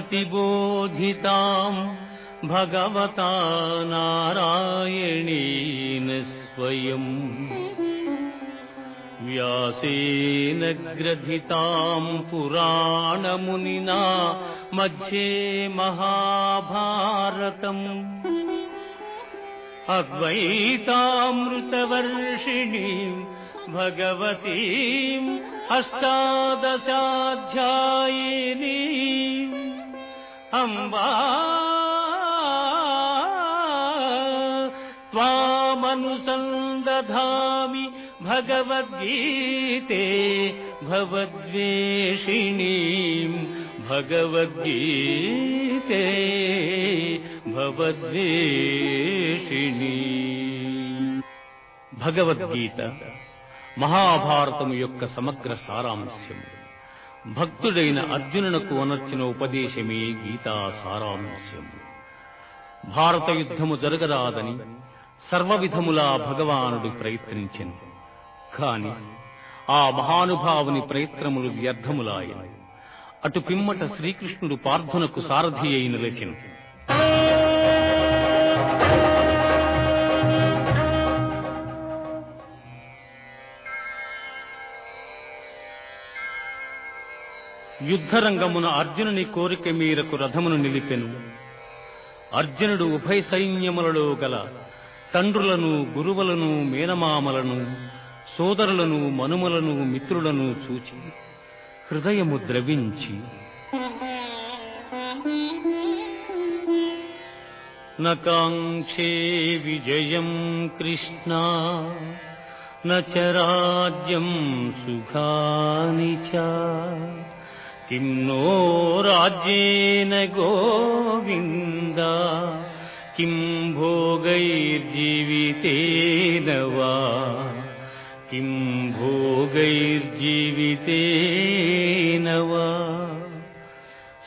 प्रतिबोधिताम् भगवता नारायणेन स्वयम् व्यासेन ग्रथिताम् पुराणमुनिना मध्ये महाभारतम्। अद्वैतामृतवर्षिणीम् भगवतीम् अष्टादशाध्यायिनीम् अम्बा त्वामनुसन्दधामि भगवद्गीते भवद्वेषिणीम् भगवद्गीते భగవద్వేషిణి భగవద్గీత మహాభారతము యొక్క సమగ్ర సారాంశము భక్తుడైన అర్జునునకు అనర్చిన ఉపదేశమే గీతా సారాంశము భారత యుద్ధము జరగరాదని సర్వవిధములా భగవానుడు ప్రయత్నించను. కాని ఆ మహానుభావుని ప్రయత్నములు వ్యర్థములాయను. అటు పిమ్మట శ్రీకృష్ణుడు పార్థునకు సారథి అయి నిలిచెను. యుద్ధరంగమున అర్జునుని కోరిక మేరకు రథమును నిలిపెను. అర్జునుడు ఉభయ సైన్యములలో గల తండ్రులను గురువులను మేనమామలను సోదరులను మనుమలను మిత్రులను చూచి హృదయము ద్రవించి నకాంక్షే విజయం కృష్ణ నచ రాజ్యం సుఖాని చ కిం నో రాజ్యేన గోవింద కిం భోగైర్జీవితేన వా కిం భోగైర్జీవితేన వా.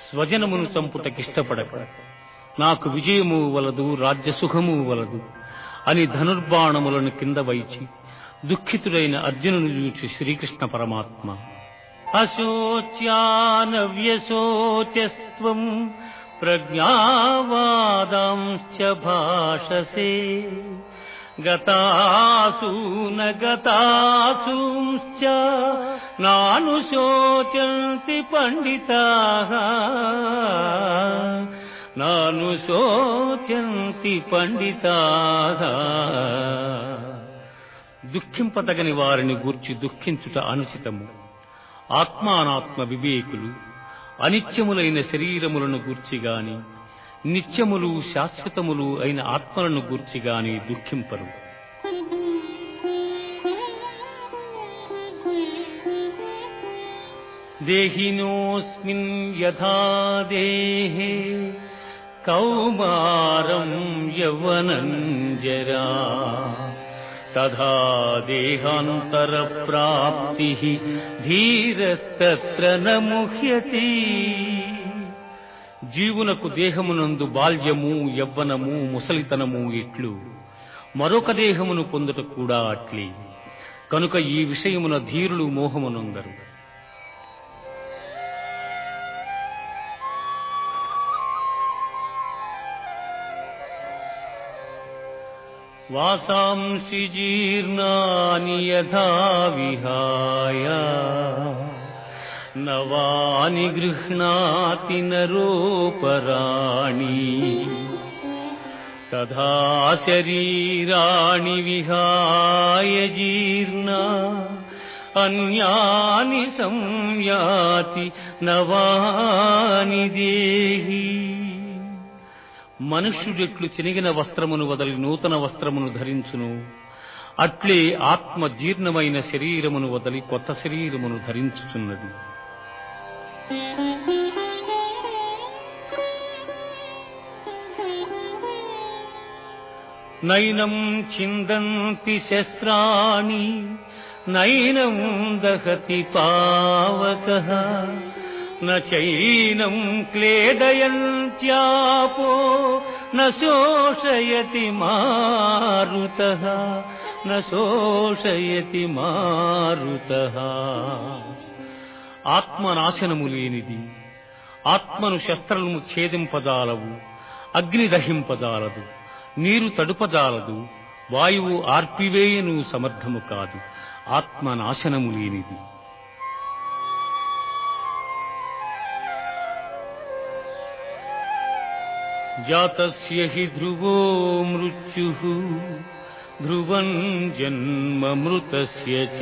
స్వజనమును చంపుటకిష్టపడక నాకు విజయము వలదు రాజ్యసుఖము వలదు అని ధనుర్బాణములను కింద వైచి దుఃఖితుడైన అర్జునుని చూచి శ్రీకృష్ణ పరమాత్మ అశోచ్యానవ్యశోచస్వం ప్రజ్ఞావాదాంశ్చ భాషసే గతాసూన గతాసూంశ్చ నానుశోచంతి పండితాః నానుశోచంతి పండితాః దుఃఖింపదగని వారిని గూర్చి దుఃఖించుట అనుచితము। ఆత్మానాత్మ వివేకులు అనిత్యములైన శరీరములను గూర్చిగాని నిత్యములు శాశ్వతములు అయిన ఆత్మలను గూర్చిగాని దుఃఖింపరు. దేహినోస్మిన్ యథా దేహే కౌమారం యవనంజరా. జరా తథా ప్రాప్తి ధీరస్తత్ర ముహ్యతి జీవునకు దేహమునందు బాల్యము యవ్వనము ముసలితనము ఇట్లు. మరొక దేహమును పొందుట కూడా అట్లే. కనుక ఈ విషయమున ధీరులు మోహమునందరు. वासांसि जीर्णानि यथा विहाय। नवानि गृह्णाति नरोपराणि तथा शरीराणि विहाय जीर्णा। अन्यानि संयाति नवानि देहि। మనుష్యుడెట్లు చినిగిన వస్త్రమును వదలి నూతన వస్త్రమును ధరించును. అట్లే ఆత్మ జీర్ణమైన శరీరమును వదలి కొత్త శరీరమును ధరించుచున్నది. నైనం చిందంతి శస్త్రాణి నైనం దహతి పావకః न चैनं क्लेदयन्त्यापो न शोषयति मारुतः न శోషయతి మారుత ఆత్మనాశనము లేనిది ఆత్మను శస్త్రము ఛేదింపజాలవు అగ్ని దహింపజాలదు నీరు తడుపజాలదు వాయువు ఆర్పివేయను సమర్థము కాదు ఆత్మ నాశనము లేనిది జాతస్య హి ధ్రువో మృత్యుః ధ్రువం జన్మ మృతస్య చ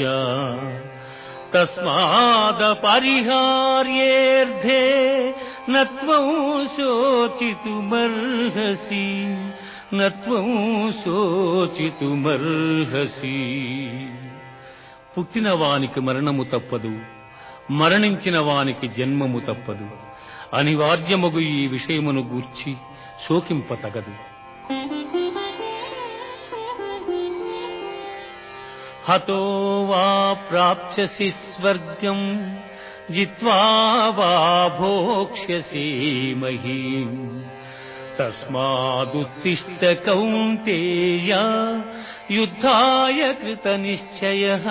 తస్మాదపరిహార్యేర్థే నత్వం శోచితుమర్హసి నత్వం శోచితుమర్హసి పుట్టిన వానికి మరణము తప్పదు మరణించిన వానికి జన్మము తప్పదు. అనివార్యముగు ఈ విషయమును గూర్చి शोकिम् पतगन् हतो वा प्राप्स्यसि स्वर्गम् जित्वा वा भोक्ष्यसि महीम् तस्मादुत्तिष्ठ कौन्तेय युद्धाय कृतनिश्चयः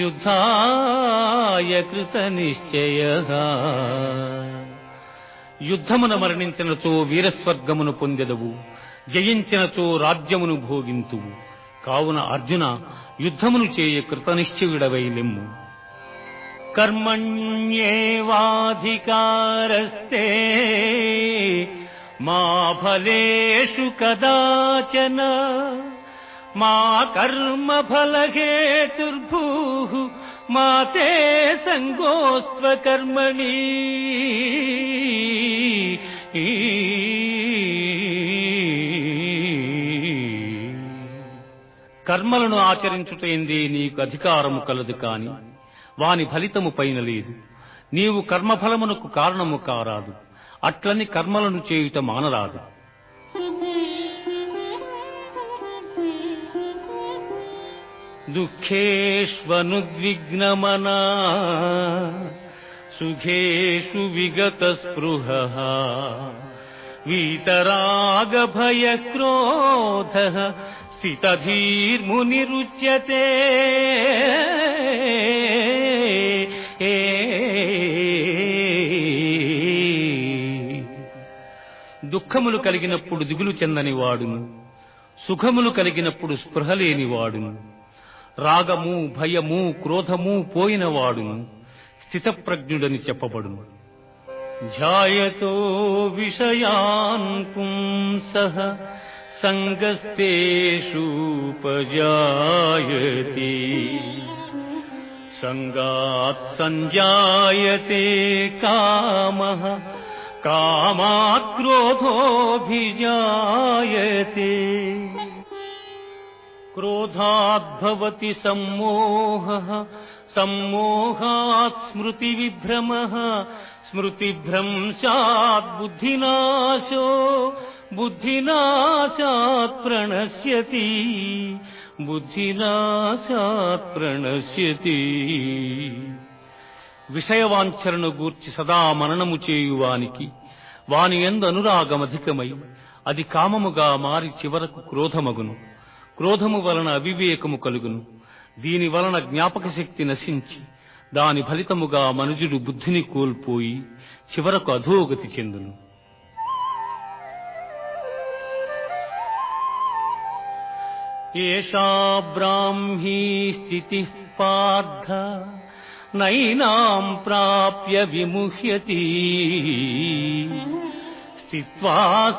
युद्धाय कृतनिश्चयः యుద్ధమున మరణించినచో వీరస్వర్గమును పొందెదవు జయించినచో రాజ్యమును భోగింతువు. కావున అర్జున యుద్ధమును చేయ కృతనిశ్చయుడవైలెమ్ము కర్మణ్యేవాధికారస్తే మా ఫలేషు కదాచన మా కర్మ ఫలహేతుర్భూ మా తే సంగోస్త్వ కర్మణీ కర్మలను ఆచరించుటైందే నీకు అధికారము కలదు కాని వాని ఫలితము పైన లేదు. నీవు కర్మఫలమునకు కారణము కారాదు. అట్లని కర్మలను చేయుట మానరాదు. దుఃఖేష్వనుద్విగ్నమనా సుఖేషు విగత స్పృహ వీతరాగ భయ క్రోధ దుఃఖములు కలిగినప్పుడు దిగులు చెందని వాడును సుఖములు కలిగినప్పుడు స్పృహ లేని వాడును రాగము భయము క్రోధము పోయినవాడును స్థితప్రజ్ఞుడని చెప్పబడును ధ్యాయతో విషయాన్ పుంసః సంగస్తేషూపజాయతే సంగాత్ సంజాయతే కామః కామాత్ క్రోధోభిజాయతే క్రోధాద్భవతి సమ్మోహః సమ్మోహాత్ స్మృతి విభ్రమః స్మృతిభ్రంశాత్ బుద్ధినాశో బుద్ధినాశాత్ ప్రణశ్యతి బుద్ధినాశాత్ ప్రణశ్యతి విషయవాంఛరణను గూర్చి సదా మననము చేయువానికి వాని ఎందు అనురాగమధికమై అది కామముగా మారి చివరకు క్రోధమగును. క్రోధము వలన అవివేకము కలుగును. దీని వలన జ్ఞాపక శక్తి నశించి దాని ఫలితముగా మనుజుడు బుద్ధిని కోల్పోయి చివరకు అధోగతి చెందును. ఏషా బ్రాహ్మీ స్థితి పార్థ నైనాం ప్రాప్య విముహ్యతి. స్థిత్వా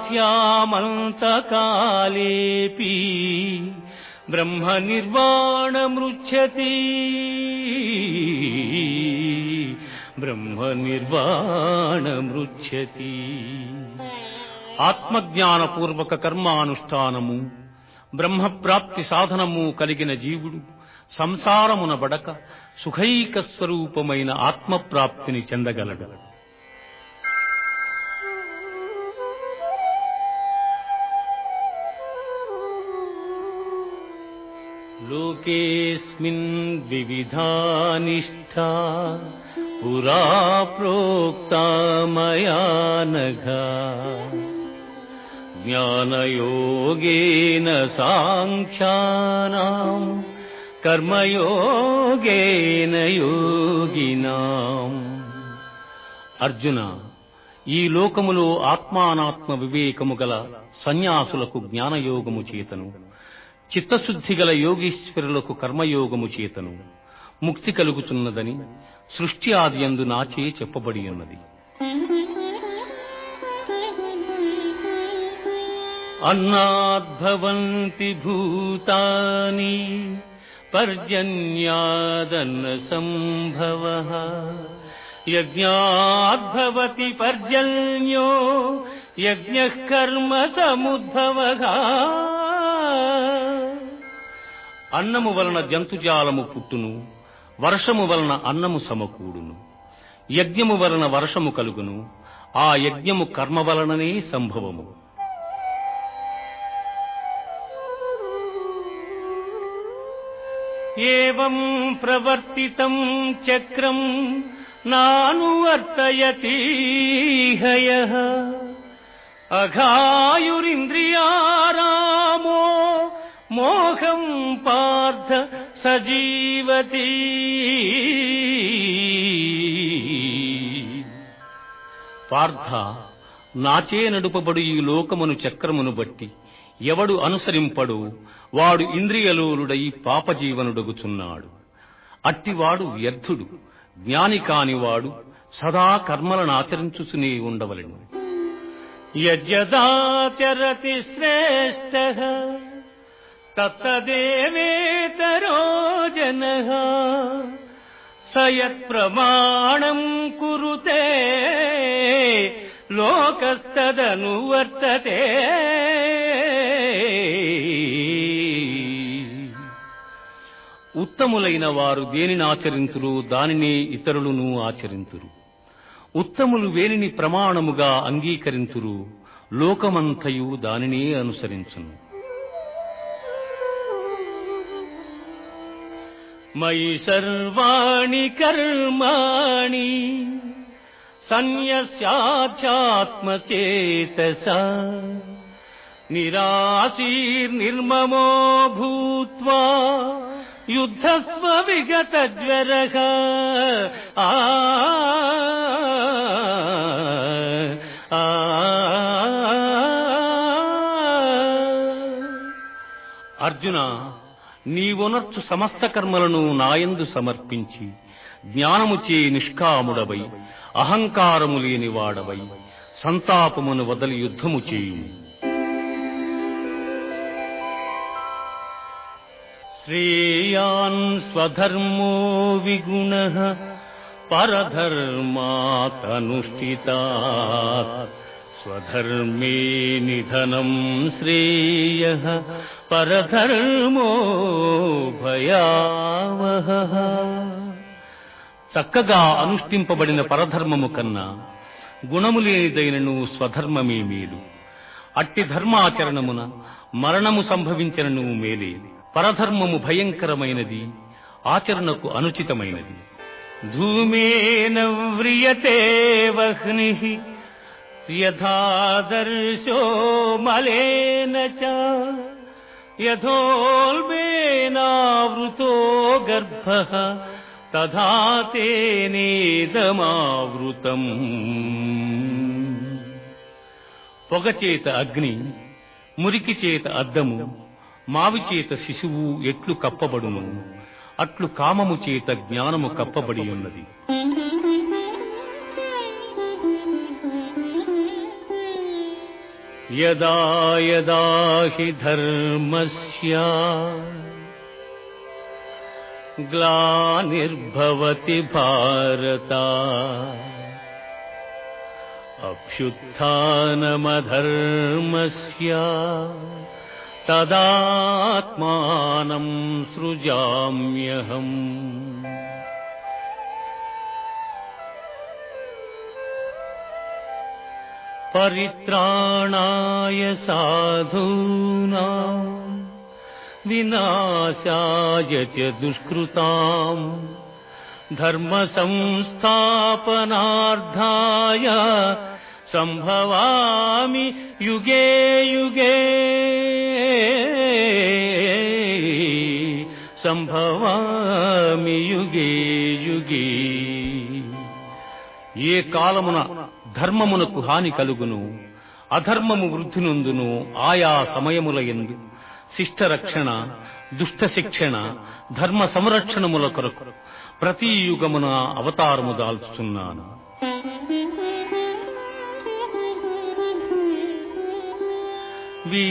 బ్రహ్మ నిర్వాణమృచ్చతి బ్రహ్మ నిర్వాణమృచ్చతి ఆత్మజ్ఞానపూర్వక కర్మానుష్ఠానము బ్రహ్మప్రాప్తి సాధనము కలిగిన జీవుడు సంసారమున బడక సుఖైక స్వరూపమైన ఆత్మప్రాప్తిని చెందగలడు. లోకేస్మిన్ వివిధా నిష్ఠా పురా ప్రోక్తా జ్ఞానయోగేన సాంఖ్యానాం కర్మయోగేన యోగినాం అర్జున ఈ లోకములో ఆత్మానాత్మ వివేకము గల సన్యాసులకు జ్ఞానయోగము చేతను. చిత్తశుద్ధి గల యోగీశ్వరులకు కర్మయోగము చేతను ముక్తి కలుగుచున్నదని సృష్టి ఆది యందు నాచే చెప్పబడి ఉన్నది. అన్నాద్భవంతి భూతాని పర్జన్యాదన్న సంభవ యజ్ఞాద్భవతి పర్జన్యో యజ్ఞ కర్మ సముద్భవ అన్నము వలన జంతుజాలము పుట్టును వర్షము వలన అన్నము సమకూడును. యజ్ఞము వలన వర్షము కలుగును ఆ యజ్ఞము కర్మ వలననే సంభవము. ఏం ప్రవర్తితం చక్రం నానువర్తయతి హయ అఘాయురింద్రియారామో మోహం పార్థ సజీవతి. పార్థ నాచే నడుపబడు ఈ లోకమును చక్రమును బట్టి ఎవడు అనుసరింపడు వాడు ఇంద్రియలోలుడై పాపజీవనుడగుచున్నాడు. అట్టివాడు వ్యర్థుడు జ్ఞాని కానివాడు సదా కర్మలను ఆచరించుచునే ఉండవలెను. యజ్జదాచరతి శ్రేష్ఠ తత్తదేవేతరో జన సయత్ ప్రమాణం కురుతే లోకస్తదను ఉత్తములైన వారు దేనిని ఆచరింతురు? దానిని ఇతరులను ఆచరింతురు. ఉత్తములు వేనిని ప్రమాణముగా అంగీకరింతురు. లోకమంతయు దానినే అనుసరించును. मयि सर्वाणि कर्माणि सन्न्यस्याध्यात्मचेतसा निरासीर्निर्ममो भूत्वा युद्धस्व विगतज्वरः आ आर्जुन నీవొనర్చు సమస్త కర్మలను నాయందు సమర్పించి జ్ఞానముచే నిష్కాముడవై అహంకారము లేని వాడవై సంతాపమును వదలి యుద్ధము చేయు శ్రేయాన్ స్వధర్మో విగుణ పరధర్మాతనుష్ఠితా స్వధర్మే నిధనం శ్రేయ పరధర్మో భయావహ చక్కగా అనుష్ఠింపబడిన పరధర్మము కన్నా గుణము లేనిదైనను స్వధర్మమే మేలు. అట్టి ధర్మాచరణమున మరణము సంభవించినను మేలే. పరధర్మము భయంకరమైనది ఆచరణకు అనుచితమైనది. ధూమేన వ్రియతే వహ్ని యథాదర్శో మలేన యథోల్బేనావృతో గర్భ తథా తేనేదమావృతం పొగచేత అగ్ని మురికి చేత అద్దము మావి చేత శిశువు ఎట్లు కప్పబడును అట్లు కామము చేత జ్ఞానము కప్పబడి ఉన్నది. यदा यदा हि धर्मस्य ग्लानिर्भवति भारता। अभ्युत्थानमधर्मस्य तदात्मानम् सृजाम्यहम्। परित्राणाय साधूना विनाशाय च दुष्कृताम् धर्मसंस्थापनार्थाय सम्भवामि युगे युगे। सम्भवामि युगे युगे। ये कालमुना ధర్మమునకు హాని కలుగును అధర్మము వృద్ధి నొందును ఆయా సమయముల ఎందు. శిష్టరక్షణ దుష్ట శిక్షణ ధర్మ సంరక్షణముల కొరకు ప్రతి యుగమున అవతారము దాల్చుతున్నాను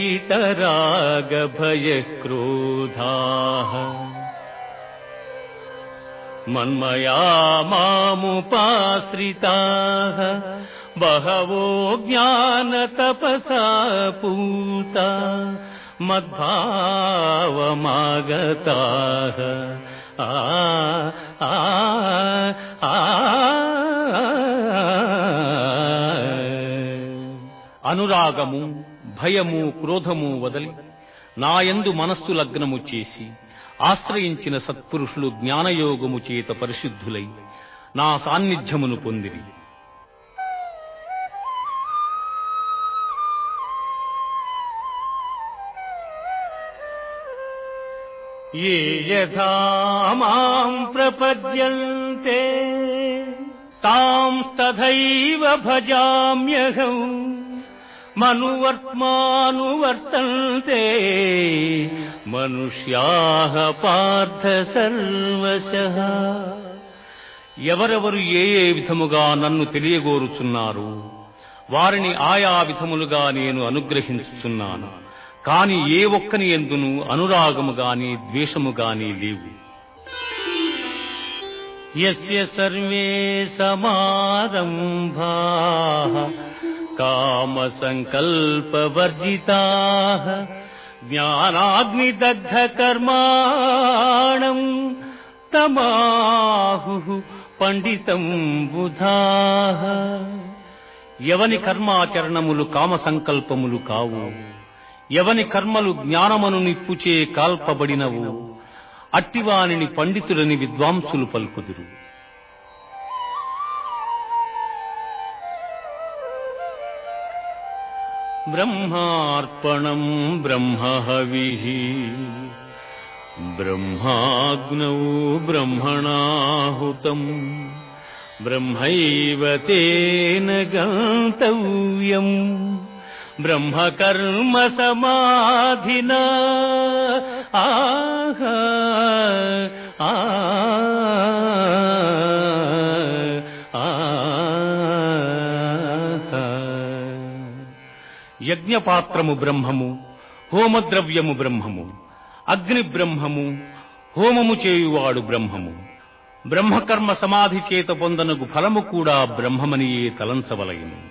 వీతరాగ భయ క్రోధా బహవో జ్ఞాన తపసా పూత మద్భావమాగతా ఆ ఆ ఆ అనురాగము భయము క్రోధము వదలి నాయందు మనస్సు లగ్నము చేసి ఆశ్రయించిన సత్పురుషులు జ్ఞానయోగము చేత పరిశుద్ధులై నా సాన్నిధ్యమును పొందిరి ఏ యథా మాం తాం తథైవ భజామ్యహం మనువర్త్మానువర్తంతే మనుష్యాహ పార్థ సర్వశ ఎవరెవరు ఏ ఏ విధముగా నన్ను తెలియగోరుచున్నారు వారిని ఆయా విధములుగా నేను అనుగ్రహించుచున్నాను. కాని ఏ ఒక్కని ఎందును అనురాగము గాని ద్వేషము గాని లేవు. యస్య సర్వే సమారంభా కామ సంకల్పవర్జితా జ్ఞానాగ్నిదగ్ధ కర్మాణం తమాహు పండితం బుధా. ఎవని కర్మాచరణములు కామ సంకల్పములు కావు. ఎవని కర్మలు జ్ఞానమను నిప్పుచే కాల్పబడినవు అట్టివానిని పండితులని విద్వాంసులు పలుకుదురు. బ్రహ్మార్పణం బ్రహ్మహవి బ్రహ్మాగ్నౌ బ్రహ్మణాహుతం బ్రహ్మైవ తేన గంతవ్యం. బ్రహ్మకర్మ సమాధినా. ఆహా ఆ యజ్ఞపాత్రము బ్రహ్మము హోమద్రవ్యము బ్రహ్మము అగ్ని బ్రహ్మము హోమము చేయువాడు బ్రహ్మము. బ్రహ్మకర్మ సమాధి చేత పొందనకు ఫలము కూడా బ్రహ్మమనియే తలంచవలయను.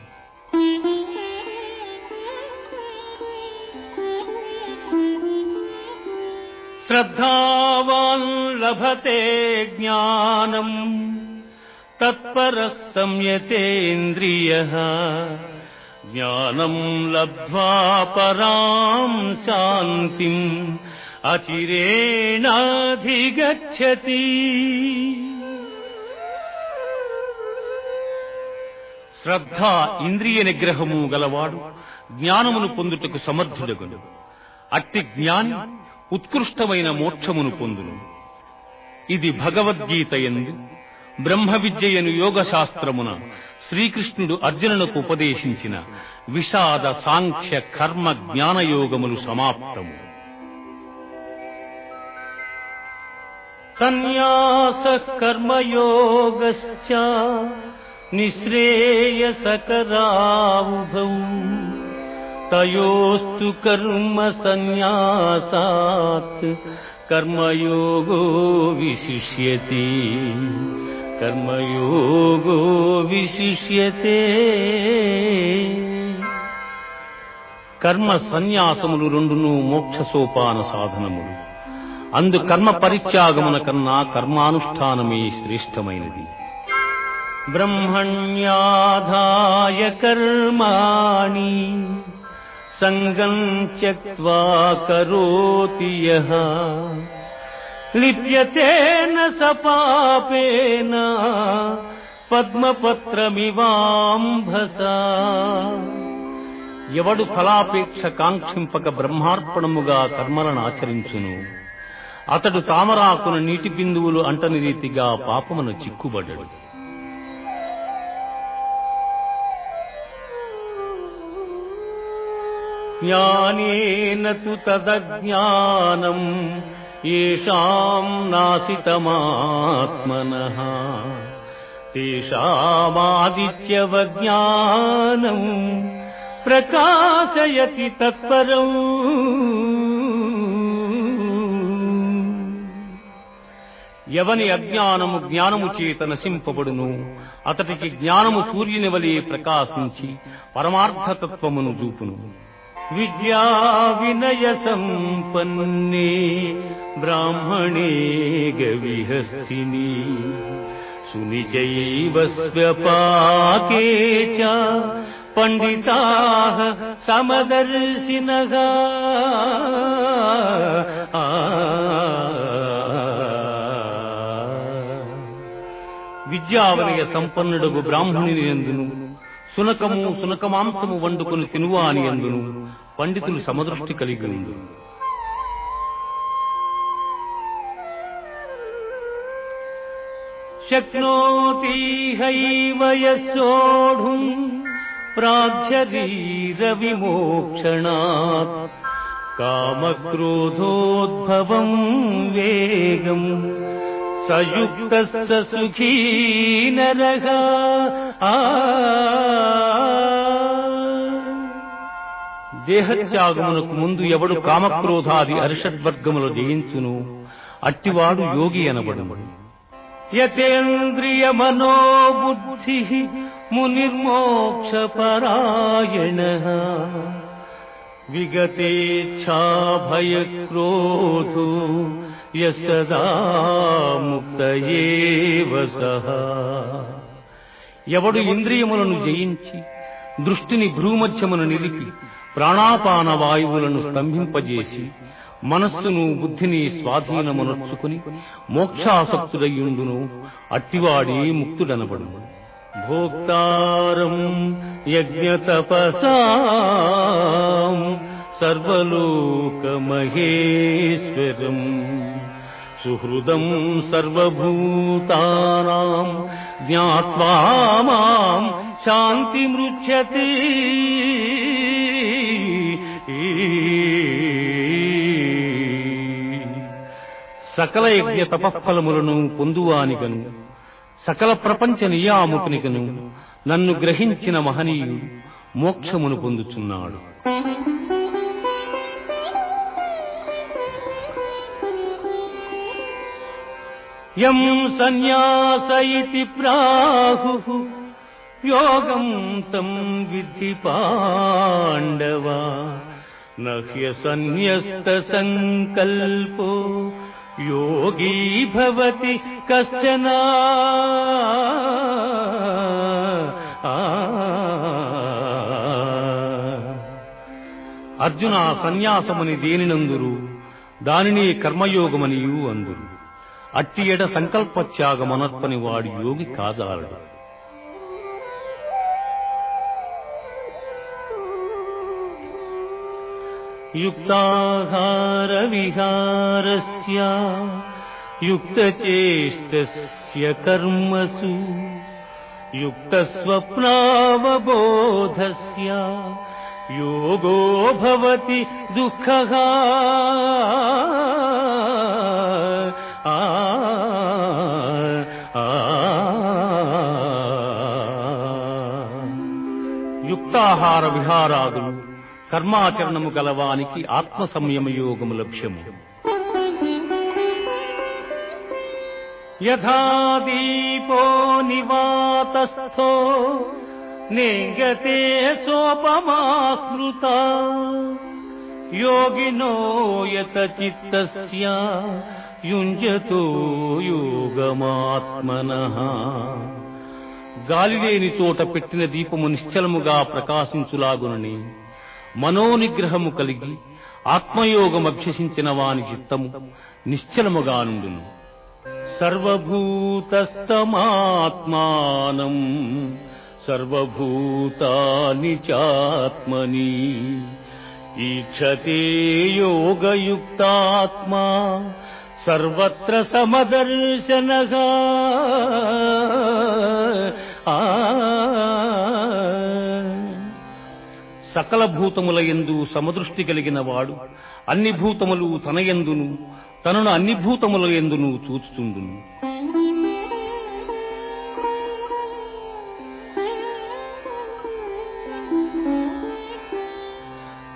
శ్రద్ధావాన్ లభతే జ్ఞానం తత్పర సంయతేంద్రియ జ్ఞానం లబ్ధ్వా పరాం శాంతిం అచిరేణాధిగచ్చతి శ్రద్ధ ఇంద్రియ నిగ్రహము గలవాడు జ్ఞానమును పొందుటకు సమర్థుడగును అట్టి జ్ఞాని ఉత్కృష్టమైన మోక్షమును పొందును. ఇది భగవద్గీత ఎందు బ్రహ్మ విద్యయను యోగ శాస్త్రమున శ్రీకృష్ణుడు అర్జునులకు ఉపదేశించిన విషాద సాంఖ్య కర్మ జ్ఞానయోగములు సమాప్తము. సన్యాస కర్మయోగశ్చ నిశ్రేయసకరావుభౌ తయోస్తు కర్మ సన్యాసాత్ కర్మయోగో విశిష్యతి కర్మయోగో విశిష్యతే కర్మ సన్యాసములు రెండును మోక్ష సోపాన సాధనములు. అందు కర్మ పరిత్యాగమున కన్నా కర్మానుష్ఠానమే శ్రేష్టమైనది. బ్రహ్మణ్యాధాయ కర్మాణి సంగం త్యక్వా కరోతి యః లిప్యతేన స పద్మపత్రమివాంభసా ఎవడు ఫలాపేక్ష కాంక్షింపక బ్రహ్మార్పణముగా కర్మలను ఆచరించును అతడు తామరాకున నీటి బిందువులు అంటని రీతిగా పాపమును చిక్కుబడ్డడు జ్ఞానేన తు తదజ్ఞానం ఏషాం నాసితమాత్మనః తేషామాదిత్యవజ్ఞానం ప్రకాశయతి తత్పరం ఎవని అజ్ఞానము జ్ఞానము చేత నశింపబడును అతటికి జ్ఞానము సూర్యుని వలె ప్రకాశించి పరమార్థతత్వమును చూపును విద్యా వినయ సంపన్నే బ్రాహ్మణే గవిహస్తిని సునిచైవ స్వపాకే చ పండితా సమదర్శినగా విద్యావలయ సంపన్నుడగు బ్రాహ్మణుని ఎందును సునకము సునకమాంసము వండుకొని తినువాని ఎందును పండితులు సమదృష్టి కలిగి ఉండు శక్నోతి హైవ యశోఢుం ప్రాజ్యధీర విమోక్షణాత్ కామక్రోధోద్భవం వేగం సయుక్త సుఖీ నరగ దేహత్యాగమునకు ముందు ఎవడు కామక్రోధాది అరిషద్వర్గములు జయించును అట్టివాడు యోగి అనబడును యతేంద్రియ మనోబుద్ధి మునిర్మోక్ష పరాయణ విగతేచ్ఛాభయ క్రోధో యసదా ముక్తయేవ సహా ఎవడు ఇంద్రియములను జయించి దృష్టిని భ్రూమధ్యమును నిలిపి ప్రాణాపాన వాయువులను స్తంభింపజేసి మనస్సును బుద్ధిని స్వాధీనమునర్చుకుని మోక్షాసక్తుడయ్యుండును అట్టివాడి ముక్తుడనబడు భోక్తారం యజ్ఞతపసాం సర్వలోకమహేశ్వరం. సుహృదం సర్వభూతానాం జ్ఞాత్వా మాం శాంతిమృచ్యతే సకల యజ్ఞ తపఫలములను పొందువానిగను సకల ప్రపంచ నియామకునిగను నన్ను గ్రహించిన మహనీయుడు మోక్షమును పొందుచున్నాడు. యం సన్యాస ఇతి ప్రాహు యోగం తం విధి పాండవా నహ్య సన్యస్త సంకల్పో యోగీ భవతి కశ్చన అర్జున సన్యాసమని దేనినందురు దానిని కర్మయోగమనియు అందురు అట్టి ఎడ సంకల్పత్యాగమనర్పని వాడు యోగి కాదాలడు युक्ताहारविहारस्य युक्तचेष्टस्य कर्मसु युक्तस्वप्नावबोधस्य योगो भवति दुःखः आ युक्ताहारविहारादि కర్మాచరణము గలవానికి ఆత్మ సంయమ యోగము లక్ష్యము. యథా దీపో నివాతస్థో నేంగతే సోపమా స్మృత యోగినో యత చిత్తస్య యుంజతో యోగమాత్మన. గాలిలేని చోట పెట్టిన దీపము నిశ్చలముగా ప్రకాశించులాగునని మనోనిగ్రహము కలిగి ఆత్మయోగం అభ్యసించిన వాని చిత్తము నిశ్చలముగా నుండును. సర్వభూతస్తమాత్మానం సర్వభూతాని చాత్మని ఈక్షతే యోగయుక్తాత్మా సర్వత్ర సమదర్శనగా సకల భూతముల యందు సమదృష్టి కలిగిన వాడు అన్ని భూతములు తన ఎందును తనను అన్ని భూతముల ఎందును చూచుతుండును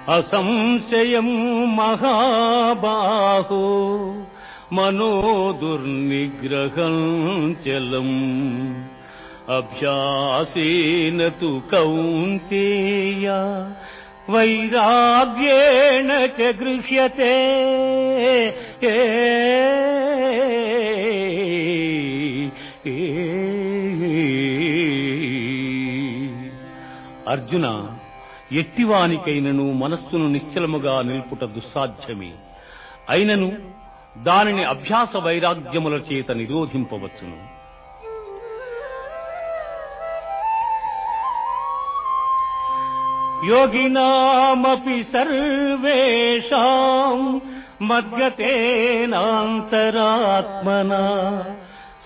అసంశయం మహాబాహో మనోదుర్నిగ్రహం చలం. అభ్యాసేన తు కౌంతేయ వైరాగ్యేణ చ అర్జున ఎట్టివానికైనను మనస్సును నిశ్చలముగా నిల్పుట దుస్సాధ్యమే. అయినను దానిని అభ్యాస వైరాగ్యముల చేత నిరోధింపవచ్చును. యోగినామపి సర్వేషాం మద్గతేనాంతరాత్మనా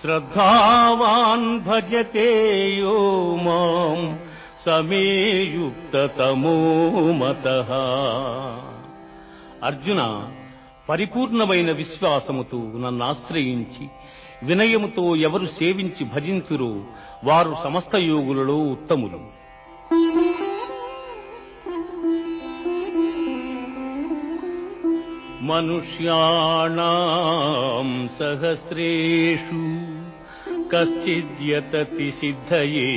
శ్రద్ధావాన్ భజతే యో మాం సమేయుక్తతమో మత అర్జున పరిపూర్ణమైన విశ్వాసముతో నన్ను ఆశ్రయించి వినయముతో ఎవరు సేవించి భజించురో వారు సమస్త యోగులలో ఉత్తములు. మనుష్యాణం సహస్రేషు కశ్చిద్యతతి సిద్ధయే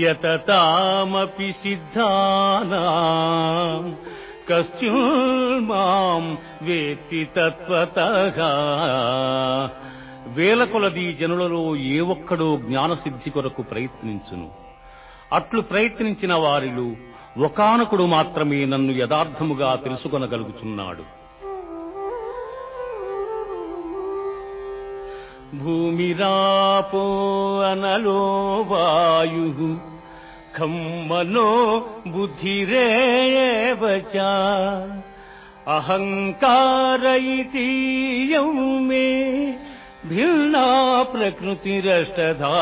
యతతామపి సిద్ధానాం కశ్చుమాం వేత్తి తత్వత వేల కొలది జనులలో ఏ ఒక్కడో జ్ఞానసిద్ధి కొరకు ప్రయత్నించును. అట్లు ప్రయత్నించిన వారిలో ఒకానకుడు మాత్రమే నన్ను యథార్థముగా తెలుసుకొనగలుగుతున్నాడు భూమిరాపో అనలో వాయు ఖమ్మనో బుద్ధిరేవ చ అహంకార ఇతీయం మే భిన్నా ప్రకృతిరష్టధా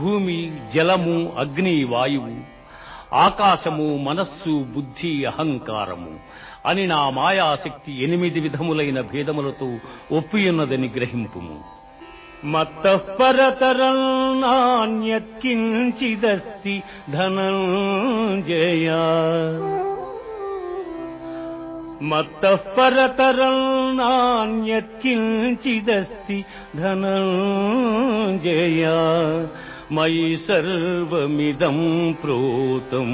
భూమి జలము అగ్ని వాయువు ఆకాశము మనస్సు బుద్ధి అహంకారము అని నా మాయాశక్తి ఎనిమిది విధములైన భేదములతో ఒప్పియున్నదని గ్రహింపుము. మత్తఃపరతరం నాణ్యత్కించిదస్తి ధనంజయ. మత్తఃపరతరం నాణ్యత్కించిదస్తి ధనంజయ. మయి సర్వమిదం ప్రోతం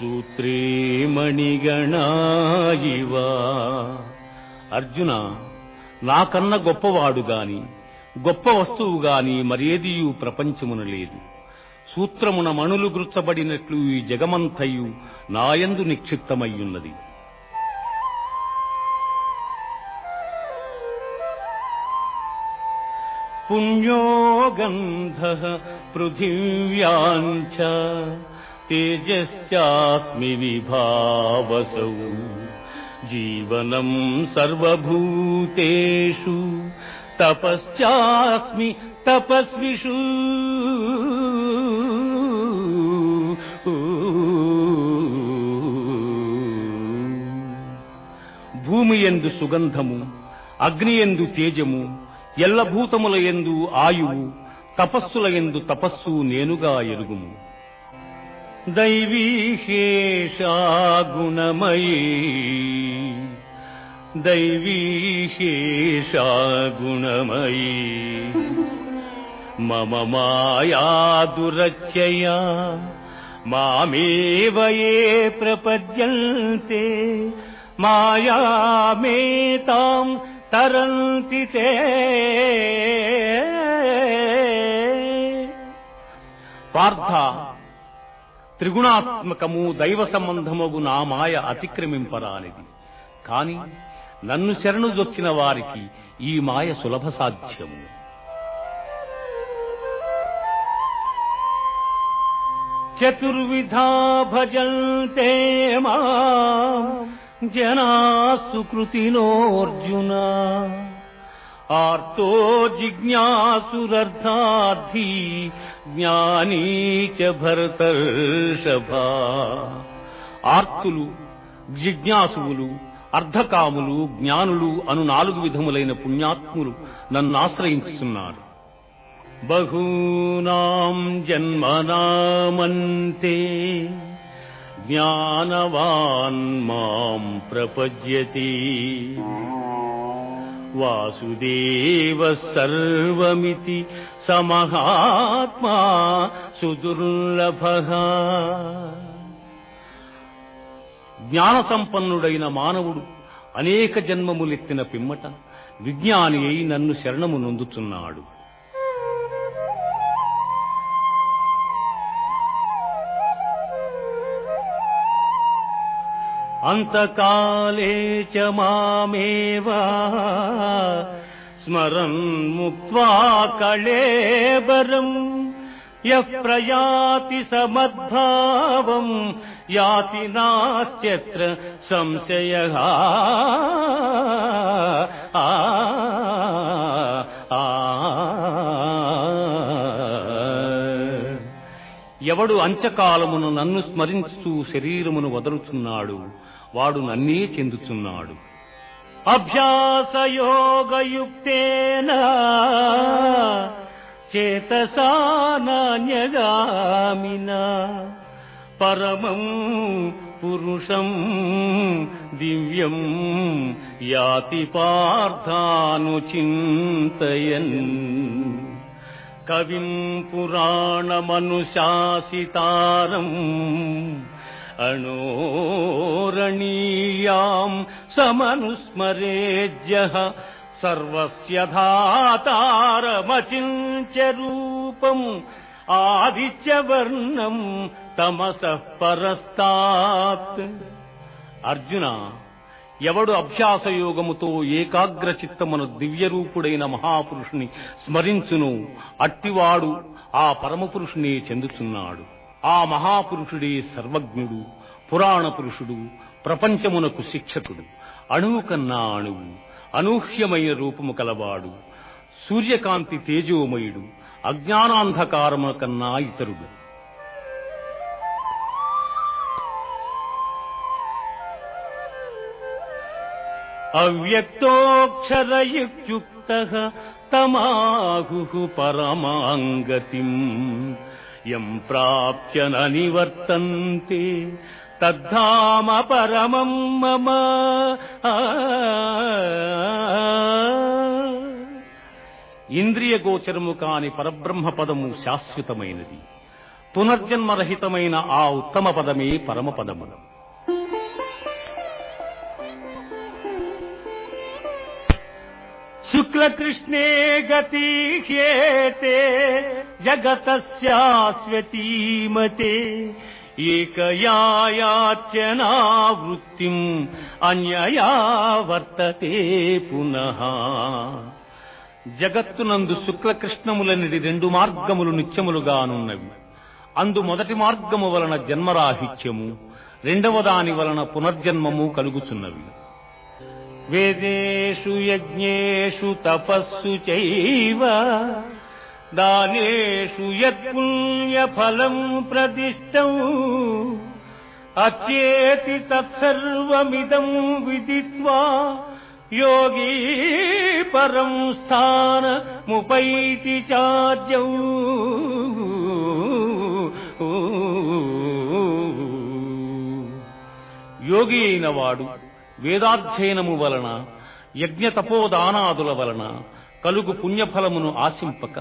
సూత్రే మణిగణాయివా అర్జున నాకన్న గొప్పవాడు గాని గొప్ప వస్తువు గాని మరేదియు ప్రపంచమున లేదు. సూత్రమున మణులు గుర్చబడినట్లు ఈ జగమంతయు నాయందు నిక్షిప్తమయ్యున్నది. పుణ్యో గంధ పృథివ్యాంచ తేజశ్చాస్మి విభావసౌ జీవనం సర్వభూతేషు తపశ్చాస్మి తపస్విషు భూమి ఎందు సుగంధము అగ్ని ఎందు తేజము ఎల్లభూతముల ఎందు ఆయువు తపస్సుల ఎందు తపస్సు నేనుగా ఎరుగుము. దైవీశేషా గుణమయీ దైవీశేషా గుణమయీ మమ మాయా దురచ్చయా మామేవయే ఏ ప్రపద్యంతే మాయామేతాం తరంతి తే పార్థ త్రిగుణాత్మకము దైవ సంబంధముగు నా మాయ అతిక్రమింపరానిది. కాని నన్ను శరణు దొచ్చిన వారికి ఈ మాయ సులభ సాధ్యము. చతుర్విధా భజంతే మా. జనా సుకృతినోర్జున ఆర్తో జిజ్ఞాసురర్థార్థీ జ్ఞానీ చ భరతర్షభ. ఆర్తులు జిజ్ఞాసువులు అర్ధకాములు జ్ఞానులు అను నాలుగు విధములైన పుణ్యాత్ములు నన్ను ఆశ్రయించుతున్నారు బహూనాం జన్మనామంతే. జ్ఞానవాన్ మాం ప్రపజ్యతి వాసుదేవ సర్వమితి సమహాత్మా సుదుర్లభ జ్ఞాన సంపన్నుడైన మానవుడు అనేక జన్మములెత్తిన పిమ్మట విజ్ఞాని అయి నన్ను శరణము నొందుతున్నాడు. అంతకాలే చ మామేవా. స్మరన్ ముక్త్వా కళేబరం. యః ప్రయాతి సమద్భావం. యాతి నాస్త్యత్ర సంశయ. ఎవడు అంచకాలమును నన్ను స్మరించుతూ శరీరమును వదలుచున్నాడు వాడు నన్నే చెందుతున్నాడు అభ్యాసయోగయుక్తేన చేతసానాన్యగామిన పరమం పురుషం దివ్యం యాతి పార్థానుచింతయన్ కవిం పురాణమనుశాసితారం అణోరణీయాం సమనుస్మరేజ్య సర్వస్య ధాతారమచించ రూపం ఆదిత్యవర్ణం తమస పరస్తాత్ అర్జున ఎవడు అభ్యాసయోగముతో ఏకాగ్రచిత్తమను ఏకాగ్ర చిత్తమును దివ్యరూపుడైన మహాపురుషుని స్మరించును అట్టివాడు ఆ పరమపురుషుని చెందుతున్నాడు ఆ మహాపురుషుడే సర్వజ్ఞుడు పురాణ పురుషుడు ప్రపంచమునకు శిక్షకుడు అణువు కన్నా అణువు అనూహ్యమైన రూపము కలవాడు సూర్యకాంతి తేజోమయుడు అజ్ఞానాంధకారము కన్నా ఇతరుడు. అవ్యక్తోక్షరయుక్త తమాహు పరమాంగతిం యం ప్రాప్య న నివర్తంతే తద్ధామ పరమం మమ ఇంద్రియ గోచరము కాని పరబ్రహ్మ పదము శాశ్వతమైనది. పునర్జన్మరహితమైన ఆ ఉత్తమ పదమే పరమ శుక్లకృష్ణే గతి హ్యేతే జగతస్యాస్వతీమతే ఏకయాయాచనావృత్తిం అన్యయా వర్తతే పునః జగత్తునందు శుక్లకృష్ణములనిడి రెండు మార్గములు నిత్యములుగానున్నవి. అందు మొదటి మార్గము వలన జన్మరాహిత్యము రెండవ దాని వలన పునర్జన్మము కలుగుచున్నవి. వేదేషు యజ్ఞేషు తపస్సు చైవ దానేషు యత్పుణ్యఫలం ప్రదిష్టం అచ్చేతి తత్సర్వమిదం విదిత్వా యోగీ పరం స్థానముపైతి చార్జౌ. యోగి అయిన వాడు వేదాధ్యయనము వలన యజ్ఞ తపోదానాదుల వలన కలుగు పుణ్యఫలమును ఆశింపక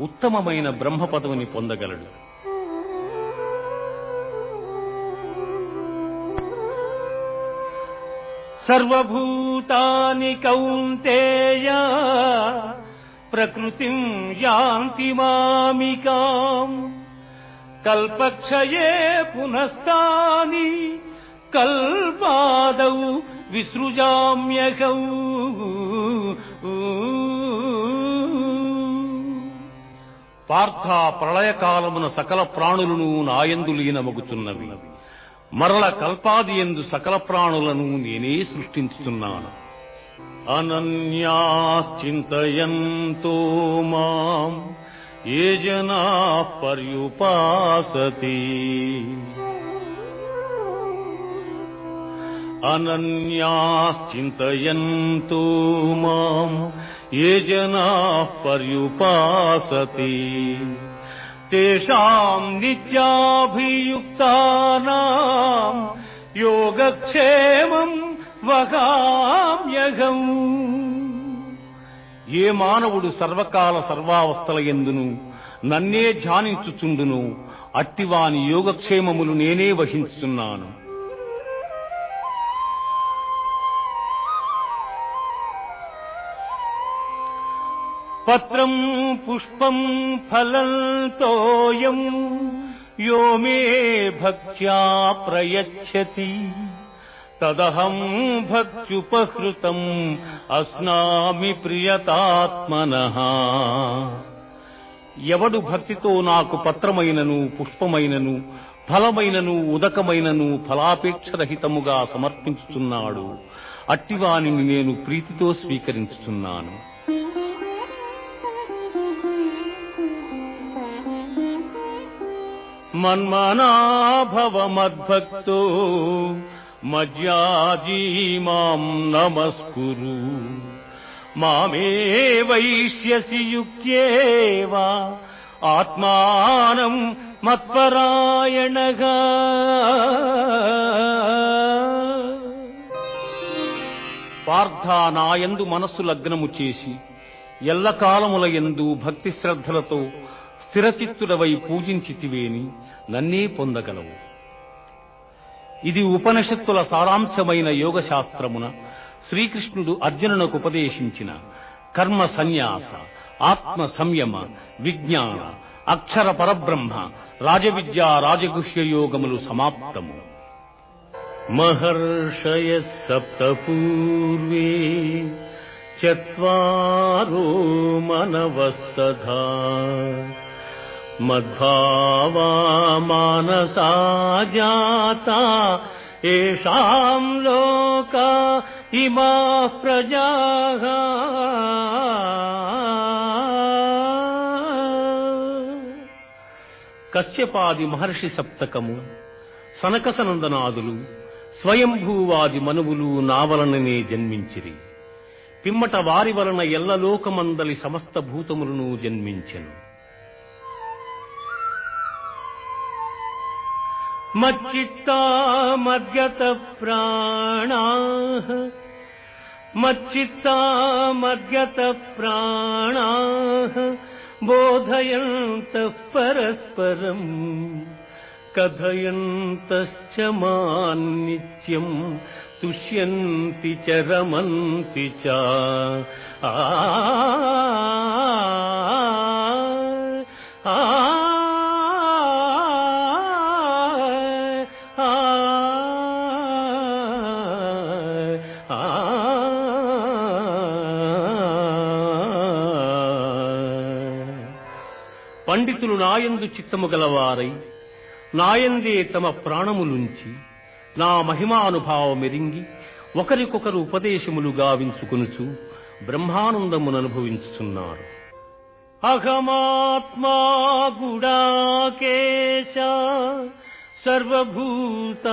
ఉత్తమమైన బ్రహ్మపదవిని పొందగలడు. సర్వభూతాని కౌంతేయ ప్రకృతిం యాంతి మామికాం కల్పక్షయే పునస్తాని కల్పాదౌ విసృజామ్యకౌ పార్థ ప్రళయకాలమున సకల ప్రాణులను నాయందు లీనమగుచున్నవి. మరల కల్పాది ఎందు సకల ప్రాణులను నేనే సృష్టించుతున్నాను అనన్యాశ్చింతయంతో మాం. ఏ జనా పర్యుపాసతి. అనన్యాశ్చింతయంతో మాం ఏ జనా పర్యుపాసతి తేషాం నిత్యాభియుక్తానాం యోగక్షేమం వగామ్యగం ఏ మానవుడు సర్వకాల సర్వావస్థల ఎందును? నన్నే ధ్యానించుచుండును. అట్టివాని యోగక్షేమములు నేనే వహించుతున్నాను పత్రం పుష్పం ఫలం తోయం యో మే భక్త్యా ప్రయచ్చతి తదహం భక్త్యుపహృతం అస్నామి ప్రియతాత్మన ఎవడు భక్తితో నాకు పత్రమైనను పుష్పమైనను ఫలమైనను ఉదకమైనను ఫలాపేక్షరహితముగా సమర్పించుతున్నాడు అట్టివానిని నేను ప్రీతితో స్వీకరించుచున్నాను. మన్మనాభవ మద్భక్తో మజ్యాజీ మాం నమస్కురు. మామే వైష్యసి యుక్త్యేవా ఆత్మానం మత్పరాయణగా. పార్థ నాయందు మనస్సు లగ్నము చేసి ఎల్లకాలముల ఎందు భక్తి శ్రద్ధలతో స్థిరచిత్తుడవై పూజించితివేని నన్నే పొందగలవు. ఇది ఉపనిషత్తుల సారాంశమైన యోగ శాస్త్రమున శ్రీకృష్ణుడు అర్జునునకు ఉపదేశించిన కర్మ సన్యాస ఆత్మ సంయమ విజ్ఞాన అక్షర పరబ్రహ్మ రాజవిద్య రాజగుహ్య యోగములు సమాప్తము. మహర్షయ సప్త పూర్వే చత్వారో మనవస్తథా. మద్భావా మానసా జాతా ఏషాం లోక ఇమా ప్రజా కశ్యపాది మహర్షి సప్తకము సనకసనందనాదులు స్వయంభూవాది మనువులు నావలననే జన్మించిరి పిమ్మట వారి వలన ఎల్లలోకమందలి సమస్త భూతములను జన్మించెను मच्चित्ता मद्यतप्राणाः मच्चित्ता मज्जित्तामद्यतप्राणाः बोधयन्तः परस्परम्। कथयन्तश्च मान्नित्यम्। तुष्यन्ति च रमन्ति च। आ। పండితులు నాయందు చిత్తము గలవారై నాయందే తమ ప్రాణములుంచి నా మహిమానుభావమెరింగి ఒకరికొకరు ఉపదేశములు గావించుకొనుచు బ్రహ్మానందముననుభవించుచున్నారు. అహమాత్మా గుడాకేశ సర్వభూత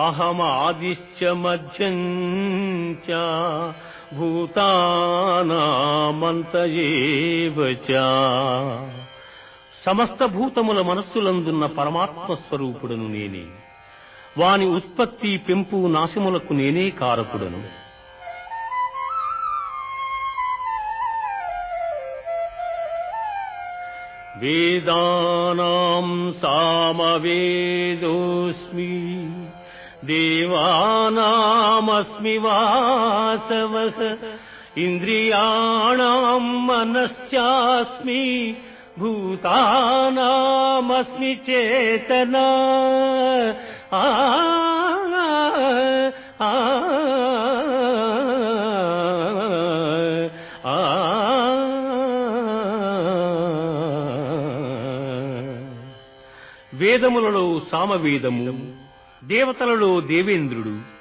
అహమాదిశ్చ మధ్యం చ భూతానామంత సమస్త భూతముల మనస్సులందున్న పరమాత్మ స్వరూపుడను నేనే. వాని ఉత్పత్తి పెంపు నాశములకు నేనే కారకుడను. వేదానాం సామవేదోస్మి. దేవానామస్మి వాసవః ఇంద్రియాణం మనశ్చాస్మి భూతానామస్మి చేతనా ఆ ఆ ఆ వేదములలో సామవేదము దేవతలలో దేవేంద్రుడు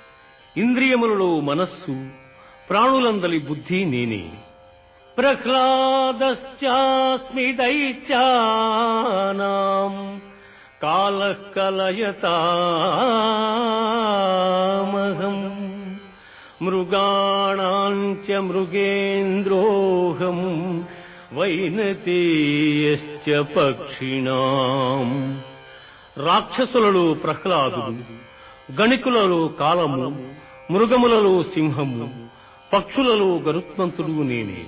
ఇంద్రియములలో మనస్సు ప్రాణులందలి బుద్ధి నేనే. ప్రహ్లాదశ్చాస్మి దైత్యానాం కాలః కలయతామహం మృగాణాంచ మృగేంద్రోహం వైనతేయశ్చ పక్షిణాం. రాక్షసులలో ప్రహ్లాదుడు గణికులలో కాలము మృగములలో సింహము పక్షులలో గరుత్మంతుడు నేనే.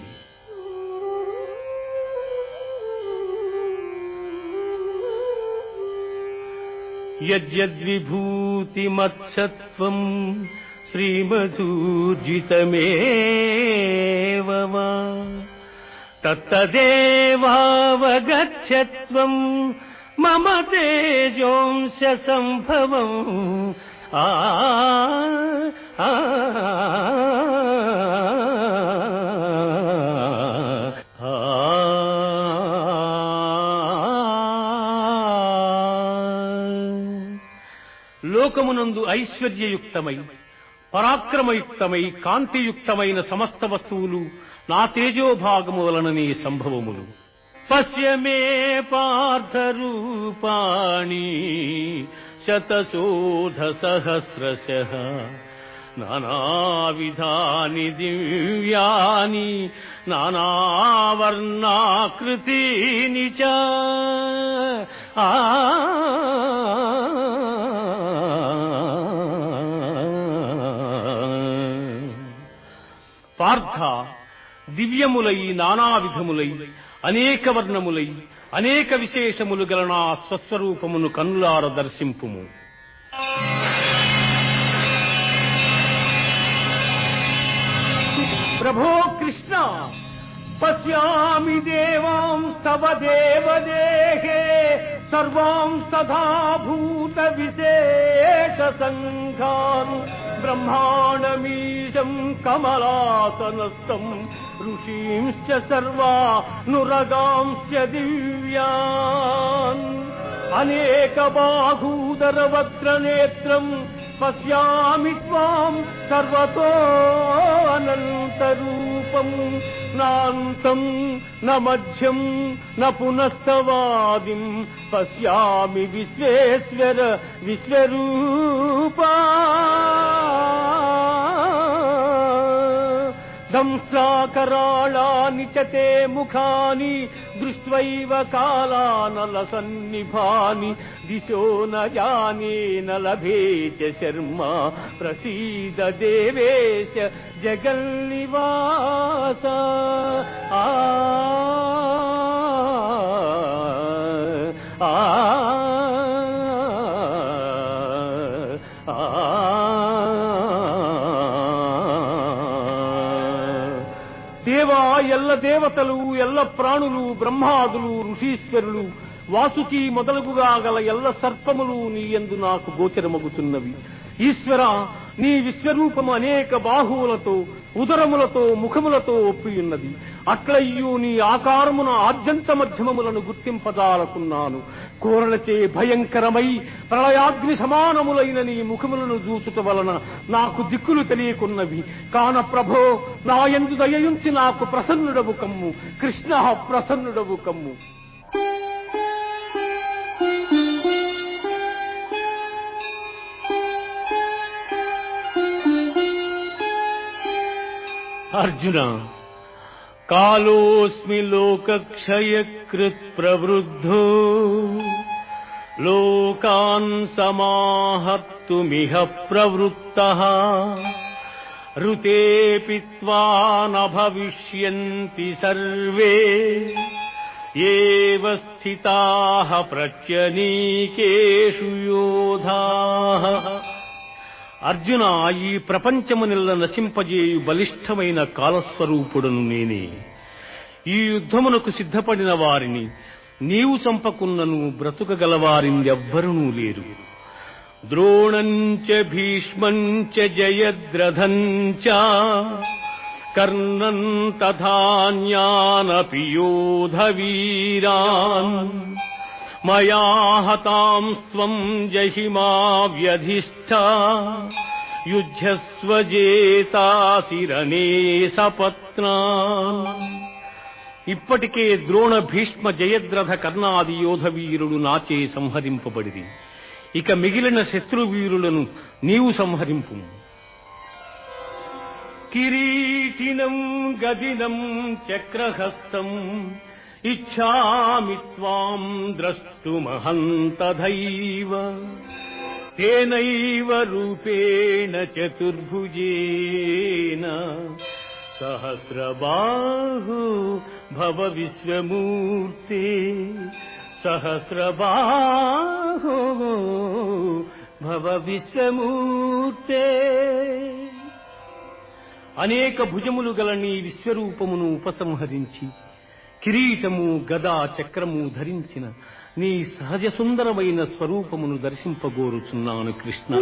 యద్యద్విభూతిమత్సత్వం శ్రీమధూర్జితమేవ తత్తదేవావగచ్చత్వం మమ తేజోంశ సంభవం ఆ ఆ, ఆ, లోకమునందు ఐశ్వర్యయుక్తమై పరాక్రమయుక్తమై కాంతియుక్తమైన సమస్త వస్తువులు నా తేజోభాగము వలననే సంభవములు పశ్య మే పార్థరూపాణి శతశోధ సహస్రశ. నానావిధాని దివ్యాని నానావర్ణాకృతీని చ. ఆ. పార్థ దివ్యములై నానావిధములై అనేక వర్ణములై అనేక విశేషములు గల నా స్వస్వరూపమును కన్నులార దర్శింపుము. ప్రభో కృష్ణ పశ్యామి దేవాం తవ దేవదేహే సర్వాం తథా భూత విశేష సంఘాను. ब्रह्माणमीशम् कमलासनस्तम् ऋषींश्च सर्वानुरगांश्च दिव्या अनेकबाहूदरवत्रनेत्रम् పశ్యామి త్వాం సర్వతో నాంతం న మధ్యం న పునస్తవాదిం పశ్యామి విశ్వేశ్వర విశ్వరూపా. దంసాకరాళాని చ ముఖాని దృష్ట్వైవ కాలానలసన్నిభాని దిశో న జానే న లభే చ శర్మ ప్రసీద దేవేశ జగన్నివాస ఆ ఆ. దేవతలు ఎల్ల ప్రాణులు బ్రహ్మాదులు ఋషీశ్వరులు వాసుకి మొదలుగుగా గల ఎల్ల సర్పములు నీయందు నాకు గోచరమగుతున్నవి. ఈశ్వర నీ విశ్వరూపము అనేక బాహువులతో ఉదరములతో ముఖములతో ఒప్పియున్నది అట్లయ్యూ నీ ఆకారమున ఆద్యంత మధ్యమములను గుర్తింపజాలకున్నాను. కోరలచే భయంకరమై ప్రళయాగ్ని సమానములైన నీ ముఖములను చూచుట వలన నాకు దిక్కులు తెలియకున్నవి. కాన ప్రభో నా ఎందు దయయుంచి నాకు ప్రసన్నుడవు కమ్ము. కృష్ణ ప్రసన్నుడవు కమ్ము. अर्जुन कालोऽस्मि लोकक्षयकृत्प्रवृद्धो लोकान्समाहर्तुमिह प्रवृत्तः ऋतेऽपि त्वा न भविष्यन्ति सर्वे एव स्थिताः प्रत्यनीकेषु योधाः అర్జున ఈ ప్రపంచమునిల్ల నశింపజేయు బలిష్టమైన కాలస్వరూపుడను నేనే. ఈ యుద్ధమునకు సిద్ధపడిన వారిని నీవు చంపకున్నను బ్రతుకగలవారిందెవ్వరునూ లేరు. ద్రోణంచ భీష్మంచ జయద్రథంచ కర్ణం తథాన్యానపి యోధవీరాన్ మయా హతాంస్త్వం జహిమా వ్యధిష్ట సపత్నా ఇప్పటికే ద్రోణ భీష్మ జయద్రథ కర్ణాది యోధవీరుడు నాచే సంహరింపబడిది ఇక మిగిలిన శత్రువీరులను నీవు సంహరింపు కిరీటినం గదినం చక్రహస్తం ఇచ్చామి త్వాం ద్రష్టుమహంతధైవ తేనైవ రూపేణ చతుర్భుజేన. సహస్రబాహు భవ విశ్వమూర్తే. సహస్రబాహు భవ విశ్వమూర్తే. అనేక భుజములు గల నీ విశ్వరూపమును ఉపసంహరించి కిరీటము గదా చక్రము ధరించిన నీ సహజ సుందరమైన స్వరూపమును దర్శింపగోరుచున్నాను కృష్ణ.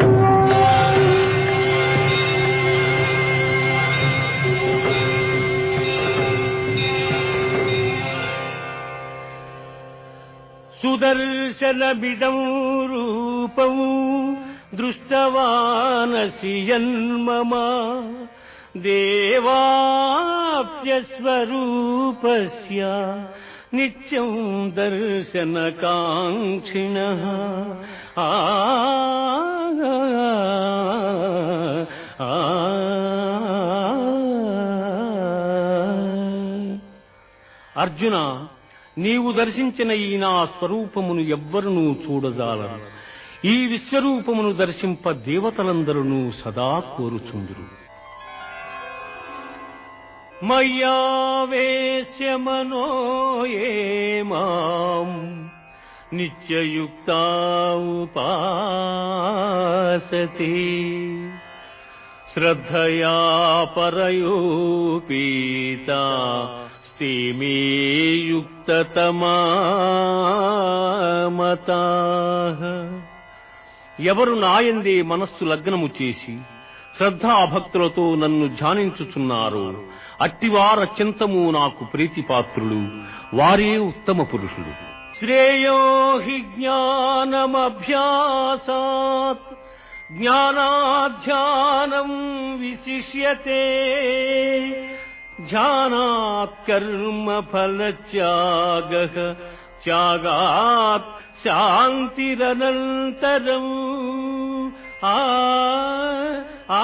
సుదర్శనమిదం రూపము దృష్టవానసి యన్మమా దేవాప్యస్వరూపస్య నిత్యం దర్శనకాంక్షిణ ఆ ఆ, అర్జున నీవు దర్శించిన ఈ నా స్వరూపమును ఎవ్వరునూ చూడజాలరు ఈ విశ్వరూపమును దర్శింప దేవతలందరూ సదా కోరుచుందురు మయ్యావేశ్య మనో ఏ మాం నిత్యయుక్తా ఉపాసతే శ్రద్ధయా పరయోపీత స్థిమే యుక్తతమా ఎవరు నాయందే మనస్సు లగ్నము చేసి శ్రద్ధాభక్తులతో నన్ను ధ్యానించుచున్నారు అట్టివారత్యంతము నాకు ప్రీతిపాత్రుడు వారే ఉత్తమ పురుషుడు శ్రేయో హి జ్ఞానమభ్యాసాత్ జ్ఞానాధ్యానం విశిష్యతే. ధ్యానాత్ కర్మ ఫలత్యాగ త్యాగాత్ శాంతిరనంతరం. ఆ ఆ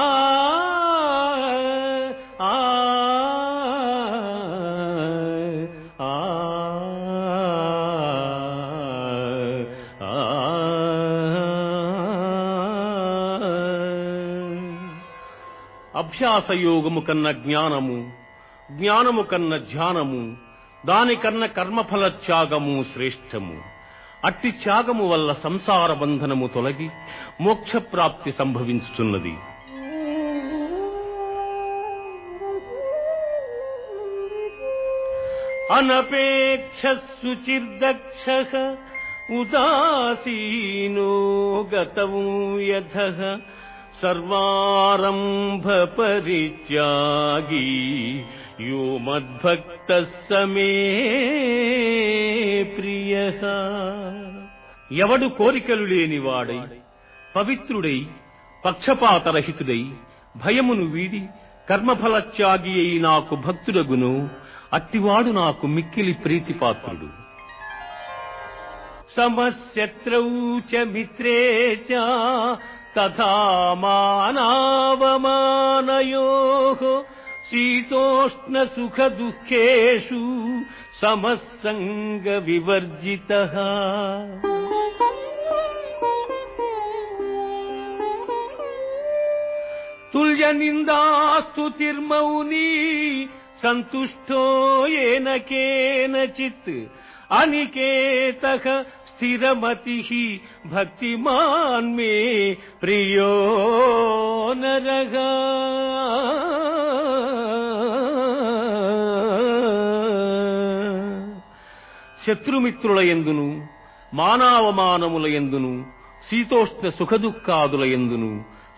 అభ్యాస యోగము కన్న జ్ఞానము జ్ఞానము కన్న ధ్యానము దానికన్న కర్మఫల త్యాగము శ్రేష్టము. అట్టి త్యాగము వల్ల సంసార బంధనము తొలగి మోక్ష ప్రాప్తి సంభవించుచున్నది. అనపేక్ష శుచిర్దక్ష ఉదాసీనో గతం యథ సర్వారంభ పరిత్యాగి యో మద్భక్త సమే ప్రియ ఎవడు కోరికలు లేనివాడై పవిత్రుడై పక్షపాతరహితుడై భయమును వీడి కర్మఫలత్యాగి అయి నాకు భక్తుడగును అట్టివాడు నాకు మిక్కిలి ప్రీతిపాత్రుడు. సమశత్రౌ చ మిత్రే చ तथा मानावमानयोः शीतोष्णसुखदुःखेषु समस्सङ्गविवर्जितः तुल्यनिन्दास्तुतिर्मौनी सन्तुष्टो येन केनचित् अनिकेतः స్థిరమతి భక్తిమాన్ మే ప్రియో శత్రుమిత్రుల ఎందును మానావమానముల ఎందును శీతోష్ణ సుఖదుఖాదుల ఎందును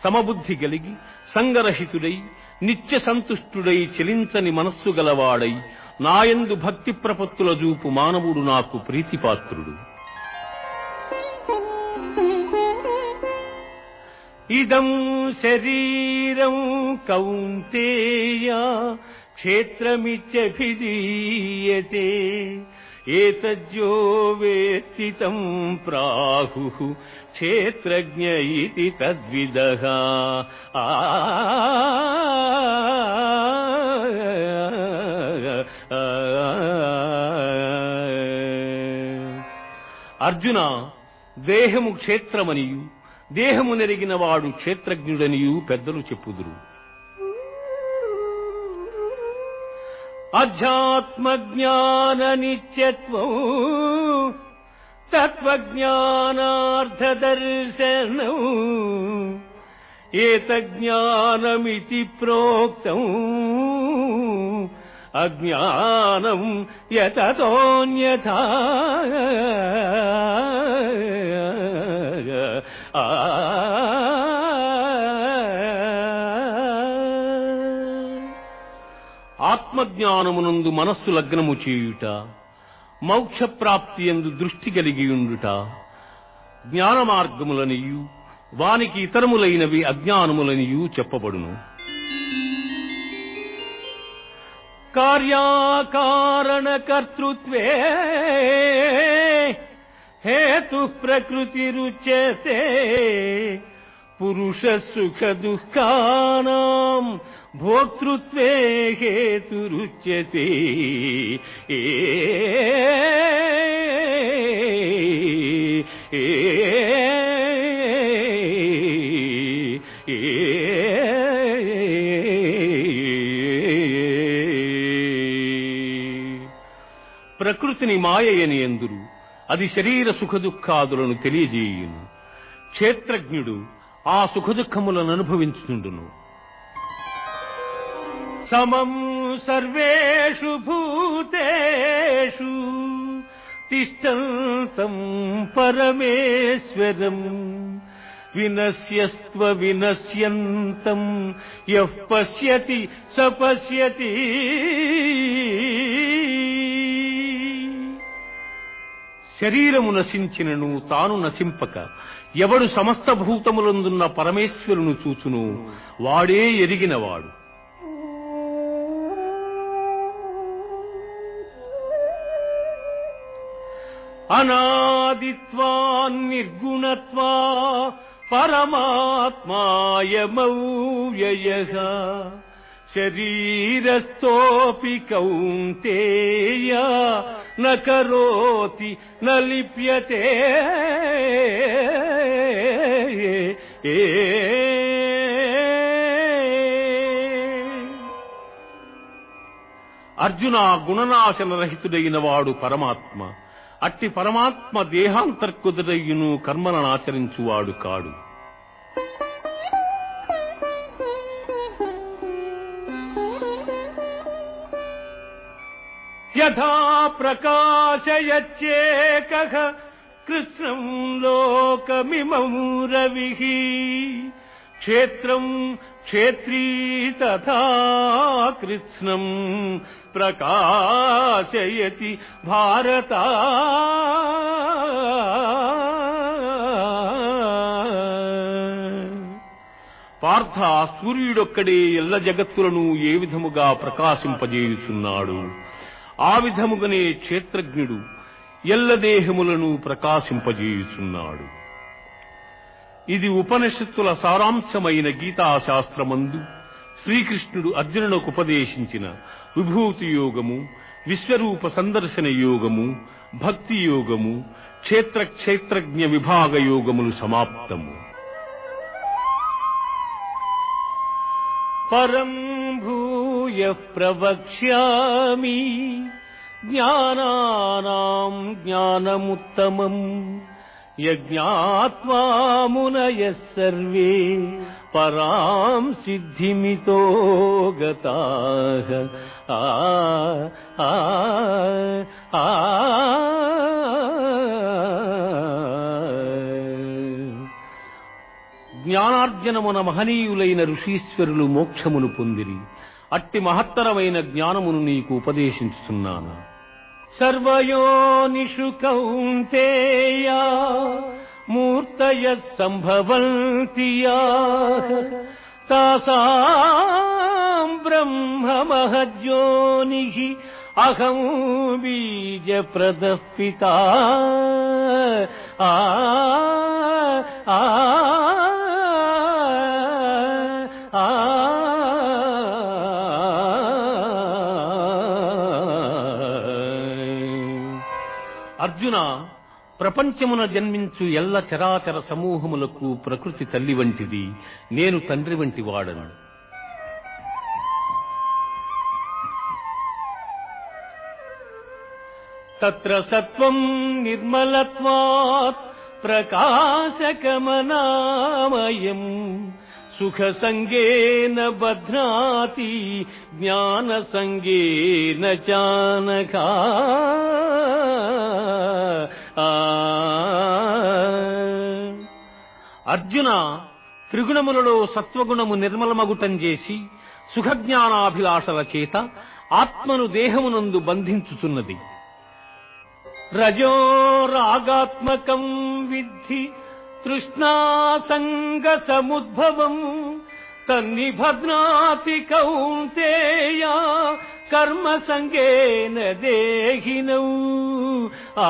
సమబుద్ధి కలిగి సంగరహితుడై నిత్య సంతుష్టుడై చెలించని మనస్సు గలవాడై నాయందు భక్తి ప్రపత్తుల చూపు మానవుడు నాకు ప్రీతిపాత్రుడు. ఇదం శరీరం కౌంతేయ క్షేత్రమిత్యభిధీయతే ఏతజ్జో వేత్తి తం ప్రాహు క్షేత్రజ్ఞ ఇది తద్విద ఆ అర్జున దేహము క్షేత్రమనియు దేహము నెరిగిన వాడు క్షేత్రజ్ఞుడనియు పెద్దలు చెప్పుదురు. అధ్యాత్మ జ్ఞాన నిత్యత్వం తత్వజ్ఞానార్థదర్శనం ఏతజ్ఞానమితి ప్రోక్తం అజ్ఞానం యతతోన్యథా. ఆత్మజ్ఞానమునందు మనస్సు లగ్నము చేయుట మోక్ష ప్రాప్తి ఎందు దృష్టి కలిగియుండుట జ్ఞాన మార్గములనియు వానికి ఇతరములైనవి అజ్ఞానములనియు చెప్పబడును. కార్యాకారణ కర్తృత్వే హేతు ప్రకృతి రుచేతే పురుష సుఖ దుఃఖానాం భోక్తృత్వే హేతురుచ్యతే ఏ ఏ ప్రకృతిని మాయయని ఎందురు అది శరీర సుఖదుఖాదులను తెలియజేయును. క్షేత్రజ్ఞుడు ఆ సుఖదుఖములను అనుభవించుండును సమం సర్వేషు భూతేషు తిష్టంతం పరమేశ్వరం వినశ్యస్వ వినశ్యంతం యః పశ్యతి స పశ్యతి శరీరము నశించినను తాను నశింపక. ఎవడు సమస్త భూతములందున్న పరమేశ్వరును చూచును వాడే ఎరిగినవాడు. అనాదిత్వా అనాదిత్వాన్నిర్గుణత్వా పరమాత్మాయమౌవ్యయ శరీరస్థోపి కౌంతేయ న నలిప్యతే. ఏ. అర్జున గుణనాశనరహితుడైన వాడు పరమాత్మ. అట్టి పరమాత్మ దేహాంతర్కుదురయ్యును కర్మలను ఆచరించువాడు కాడు. యథా ప్రకాశయచ్చేక కృష్ణం లోకమిమం రవి క్షేత్రం క్షేత్రీ తథా కృష్ణం ప్రకాశయతి భారత. పార్థ సూర్యుడొక్కడే ఎల్ల జగత్తులను ఏ విధముగా ప్రకాశింపజేయుచున్నాడు? ఆ విధముగానే క్షేత్రజ్ఞుడు ఎల్ల దేహములను ప్రకాశింపజేయుచున్నాడు. ఇది ఉపనిషత్తుల సారాంశమైన గీతాశాస్త్రమందు శ్రీకృష్ణుడు అర్జునులకు ఉపదేశించిన విభూతి యోగము విశ్వరూప సందర్శన యోగము భక్తి యోగము క్షేత్ర క్షేత్రజ్ఞ విభాగ యోగములు సమాప్తము. परम् भूयः प्रवक्ष्यामि ज्ञानानाम् ज्ञानमुत्तमम् यज्ञात्वा मुनयः सर्वे पराम् सिद्धिमितो गताः। आ। జ్ఞానార్జనమున మహనీయులైన ఋషీశ్వరులు మోక్షమును పొందిరి. అట్టి మహత్తరమైన జ్ఞానమును నీకు ఉపదేశించుతున్నాను సర్వయోనిషు కౌంతేయ మూర్తయ సంభవంతియా. తాసాం బ్రహ్మ మహజ్యోనిః అహం బీజ ప్రదపిత ఆ ఆ. అర్జున ప్రపంచమున జన్మించు ఎల్ల చరాచర సమూహములకు ప్రకృతి తల్లి వంటిది నేను తండ్రి వంటి వాడను. తత్ర సత్వం నిర్మలత్వాత్ ప్రకాశకమనామయం. సుఖ సంగేన భద్రాతి జ్ఞాన సంగేన చానకా ఆ. అర్జున త్రిగుణములలో సత్వగుణము నిర్మలమగుటం చేసి సుఖజ్ఞానాభిలాషల చేత ఆత్మను దేహమునందు బంధించుచున్నది రజో రాగాత్మకం విద్ధి తృష్ణాసంగ సముద్భవం తన్నిభద్నాతి కౌంతేయ కర్మ సంగేన దేహినౌ. ఆ.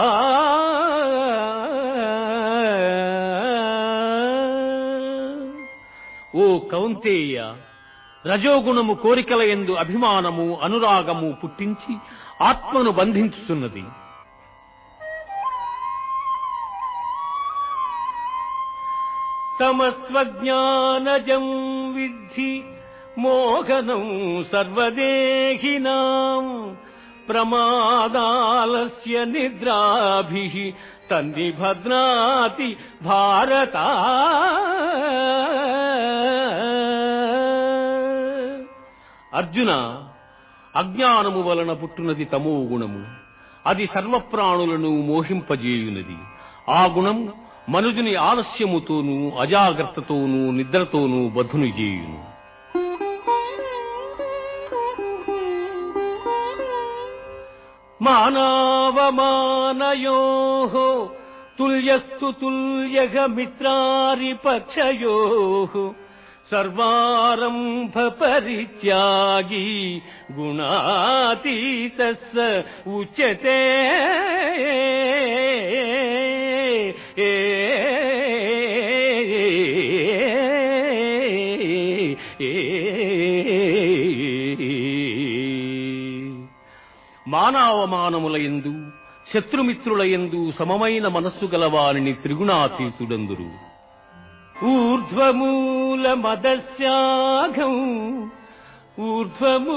ఓ కౌంతేయ రజోగుణము కోరికల ఎందు అభిమానము అనురాగము పుట్టించి ఆత్మను బంధించుతున్నది తమస్వజ్ఞానజం విద్ధి మోహనం సర్వదేహినాం ప్రమాదాలస్య నిద్రాభి తన్ని భద్నాతి భారత. అర్జున అజ్ఞానము వలన పుట్టునది తమో గుణము అది సర్వప్రాణులను మోహింపజేయునది. ఆ గుణం మనుజుని ఆలస్యముతోనూ అజాగ్రత్తతోనూ నిద్రతోనూ బధుని చేయును. మానవమానయో తుల్యస్తు తుల్యగ మిత్రారిపక్షయో సర్వారంభ పరిత్యాగి గుణాతీత ఉచ్యతే మానవమానముల ఎందు శత్రుమిత్రుల ఎందు సమమైన మనస్సు గలవారిని త్రిగుణాతీతుడందురు. ఊర్ధ్వమూలమదస్యాఘం ఊర్ధ్వమూలమదస్యాఘం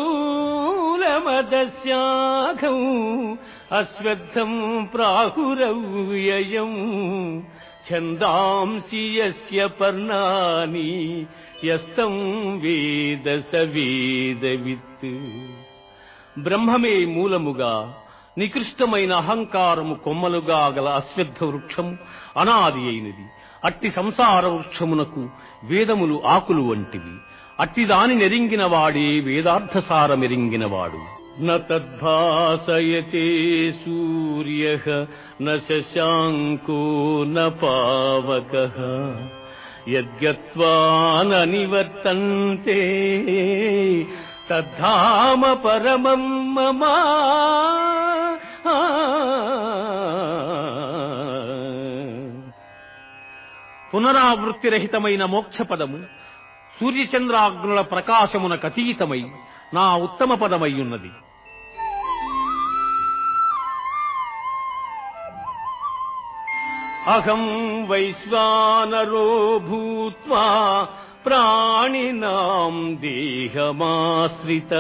అశ్వత్థం ప్రాహురవ్యయం ఛందాంసి యస్య పర్ణాని యస్తం వేద సవేదవిత్. బ్రహ్మమే మూలముగా నికృష్టమైన అహంకారము కొమ్మలుగా గల అశ్వత్థ వృక్షము అనాది అయినది. అట్టి సంసార వృక్షమునకు వేదములు ఆకులు వంటివి. అట్టి దాని నెరింగిన వాడే వేదార్థసారమెరింగినవాడు. న తద్భాసయతే సూర్య న నవక న పావక. నివర్తంతే తద్ధామ పరమం మమా. పునరావృత్తిరహితమైన మోక్ష పదము సూర్యచంద్రాగ్నుల ప్రకాశమున అతీతమై నా ఉత్తమ పదమయ్యున్నది. అహం వైశ్వానరో భూత్వా ప్రాణినాం దేహమాశ్రిత.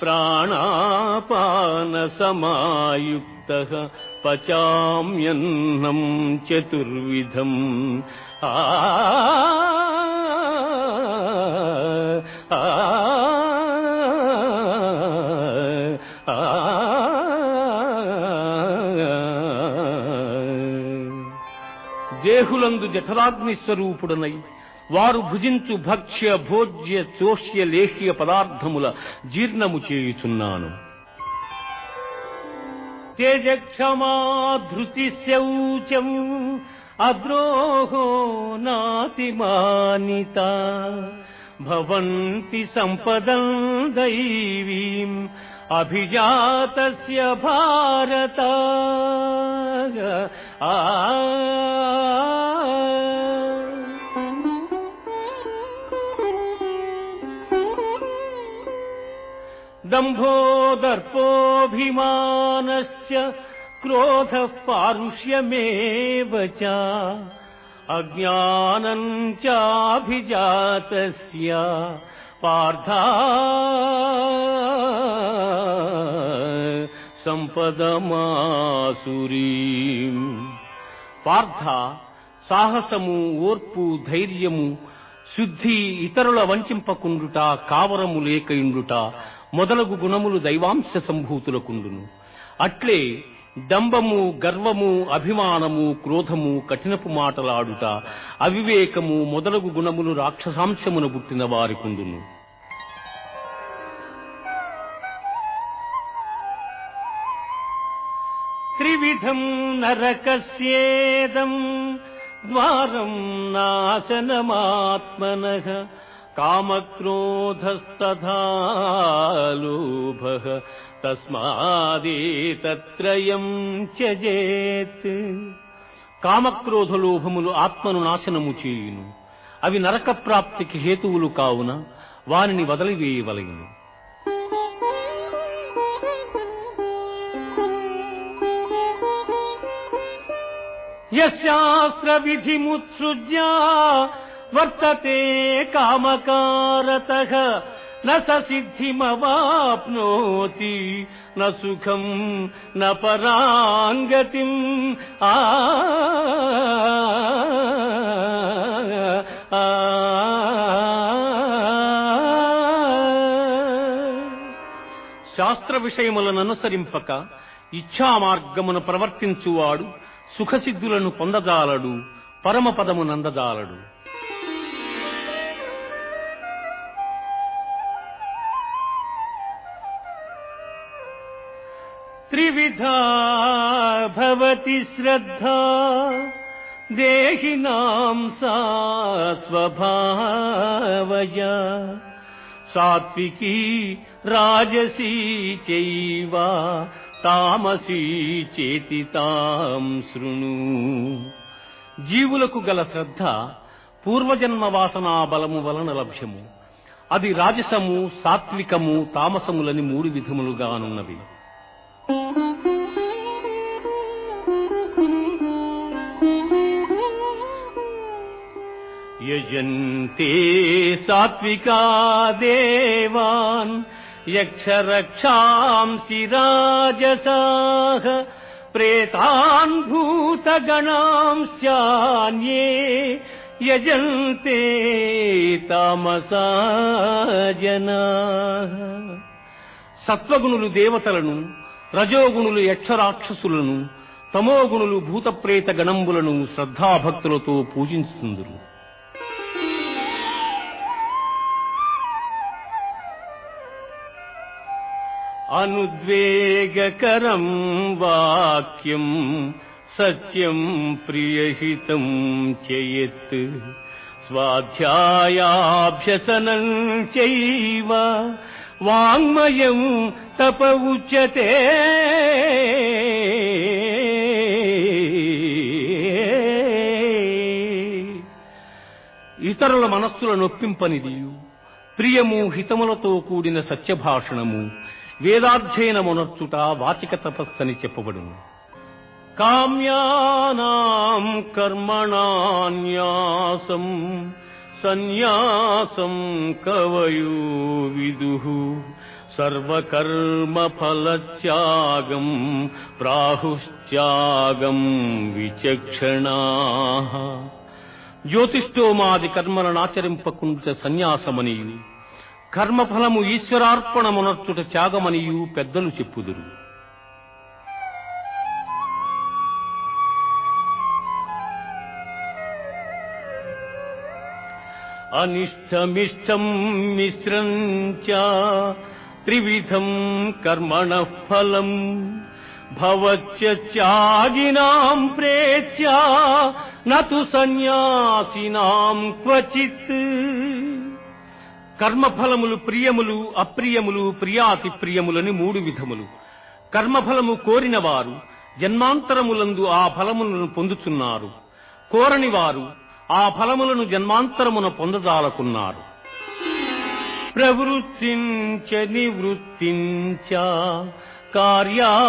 ప్రాణాపాన సమాయుక్త పచామ్యన్నం చతుర్విధం ఆ ఆ, ఆ, దేహులందు జఠరాగ్ని స్వరూపుడనై వారు భుజించు భక్ష్య భోజ్య చోష్య లేహ్య పదార్థముల జీర్ణము చేయుచున్నాను. తేజక్షమాధృతి శౌచం అద్రోహో నాతిమానిత. భవంతి సంపదం దైవీం అభిజాతస్య భారత ఆ दम्भो दर्पोऽभिमानश्च क्रोधः पारुष्यमेव च अज्ञानम् चाभिजातस्य पार्था సంపదమాసురీం పార్థ సాహసము ఓర్పు ధైర్యము శుద్ధి ఇతరుల వంచింపకుండుట కావరము లేకయుండుట మొదలగు గుణములు దైవాంశ సంభూతులకుండును. అట్లే డంబము గర్వము అభిమానము క్రోధము కఠినపు మాటలాడుట అవివేకము మొదలగు గుణములు రాక్షసాంశమున పుట్టిన వారికుండును. త్రివిధం నరకస్యేదం ద్వారం నాశనమాత్మన. కామక్రోధస్తథా తస్మాదేతత్రయం త్యజేత్ కామక్రోధలోభములు ఆత్మను నాశనము చేయును. అవి నరక ప్రాప్తికి హేతువులు కావున వానిని వదిలివేయవలయును యశాస్త్రవిధిముత్సృజ్య వర్తతే కామకారతః న స సిద్ధిమవాప్నోతి న సుఖం న పరాంగతిం ఆ ఆ, శాస్త్ర విషయములను అనుసరింపక ఇచ్ఛా ప్రవర్తించువాడు సుఖసిద్ధులను పొందజాలడు పరమపదము నందజాలడు త్రివిధా శ్రద్ధ దేహినాం సా స్వభావయ. సాత్వికీ రాజసీ చైవ తామసీ చేతి తాం శృణు. జీవులకు గల శ్రద్ధ పూర్వజన్మ వాసనా బలము వలన లభ్యము. అది రాజసము సాత్వికము తామసములని మూడు విధములుగానున్నవి. యజంతే సాత్వికా దేవాన్ యక్షరక్షాంసి రాజసాః ప్రేతాన్ భూతగణాంశాన్యే యజంతే తామసా జనాః. సత్వగుణులు దేవతలను రజోగుణులు యక్షరాక్షసులను తమోగుణులు భూతప్రేత గణంబులను శ్రద్ధాభక్తులతో పూజించుతుందరు. అనుద్వేగకరం వాక్యం సత్యం ప్రియహితం చేయత్. స్వాధ్యాయాభ్యసనం చైవ వాంగ్మయం తప ఉచ్యతే ఇతరుల మనస్సుల నొప్పింపనిదియు. ప్రియము హితములతో కూడిన సత్యభాషణము. వేదాధ్యయనమునర్చుట వాచిక తపస్సని చెప్పబడును. కామ్యానాం కర్మణాన్యాసం. సన్యాసం కవయో విదుః సర్వకర్మ ప్రాహుత్యాగం ప్రాహుశ్చాగం విచక్షణా. జ్యోతిష్ఠోమాది కర్మలను ఆచరింపకుండుట సన్యాసమనియు కర్మఫలము ఈశ్వరార్పణమునర్చుట త్యాగమనియు పెద్దలు చెప్పుదురు. అనిష్టమిష్టం మిశ్రం చ త్రివిధం కర్మణ ఫలం భవత్యాగినాం ప్రేత్య నతు సన్యాసినాం క్వచిత్. కర్మఫలములు ప్రియములు అప్రియములు ప్రియాతి ప్రియములని మూడు విధములు. కర్మఫలము కోరిన వారు జన్మాంతరములందు ఆ ఫలములను పొందుతున్నారు కోరని వారు ఆ ఫలములను జన్మాంతరమున పొందజాలకున్నారు. ప్రవృత్తించ నివృత్తించ కార్యాకారీ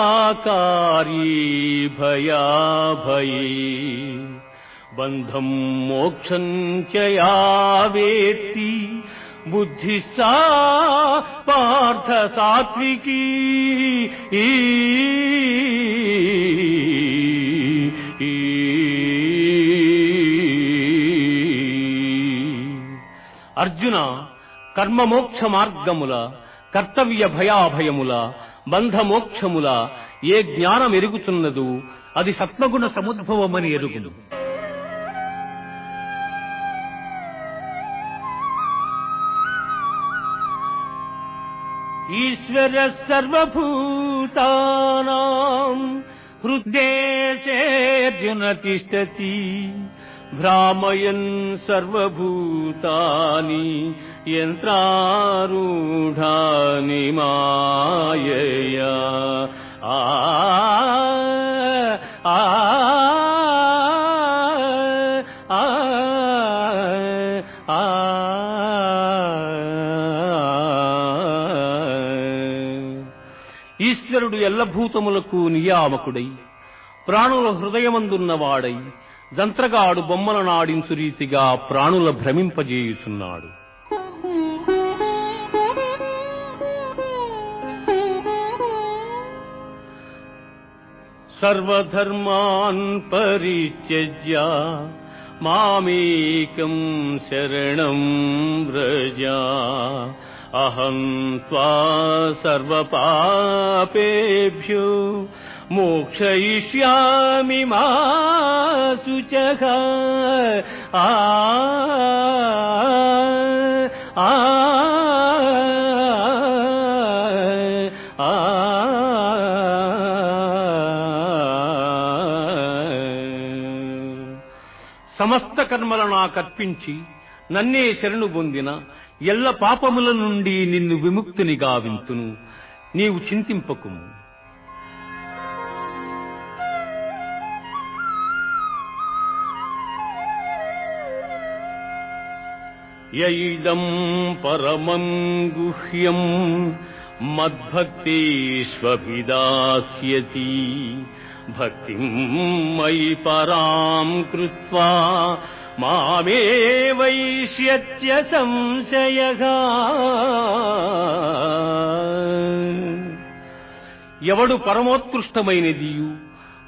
భయాభయీ. బంధం మోక్షం వేత్తి బుద్ధి సా పార్థ సాత్వికీ. అర్జున కర్మమోక్ష మార్గముల కర్తవ్య భయాభయముల బంధమోక్షముల ఏ జ్ఞానం ఎరుగుతున్నదు అది సత్వగుణ సముద్భవమని ఎరుగును. ఈశ్వర సర్వభూతానాం హృద్దేశేర్జున తిష్టతి. భ్రామయన్ సర్వభూతాని యంత్రారూఢాని మాయయా ఆ ఆ ఆ ఈశ్వరుడు ఎల్లభూతములకు నియామకుడై ప్రాణుల హృదయమందున్నవాడై జంత్రగాడు బొమ్మల నాడించు రీతిగా ప్రాణుల భ్రమింపజేయుచున్నాడు. సర్వధర్మాన్ పరిత్యజ్య మామేకం శరణం వ్రజ. అహం త్వా సర్వపాపేభ్యో మోక్షయిష్యామి మా శుచః ఆ ఆ సమస్త కర్మల నాకర్పించి నన్నే శరణు పొందిన ఎల్ల పాపముల నుండి నిన్ను విముక్తిని గావింతును నీవు చింతింపకుము యైదం పరమం గుహ్యం మద్భక్తేష్వభిదాస్యతి భక్తిం మయి పరాం కృత్వా మామే వైష్యత్య సంశయ ఎవడు పరమోత్కృష్టమైనదియు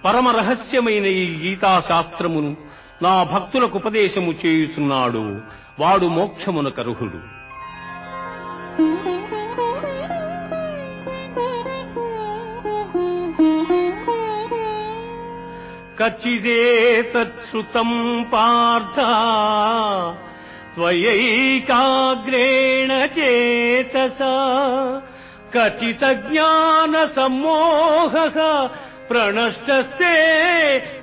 పరమరహస్యమైన ఈ గీతాశాస్త్రమును నా భక్తులకు ఉపదేశము చేయుచున్నాడు వాడు మోక్షమునకర్హుడు కచ్చిదేతత్సుతం పార్థ త్వయైకాగ్రేణ చేతస కచిత జ్ఞాన సమ్మోహ ప్రణష్టస్తే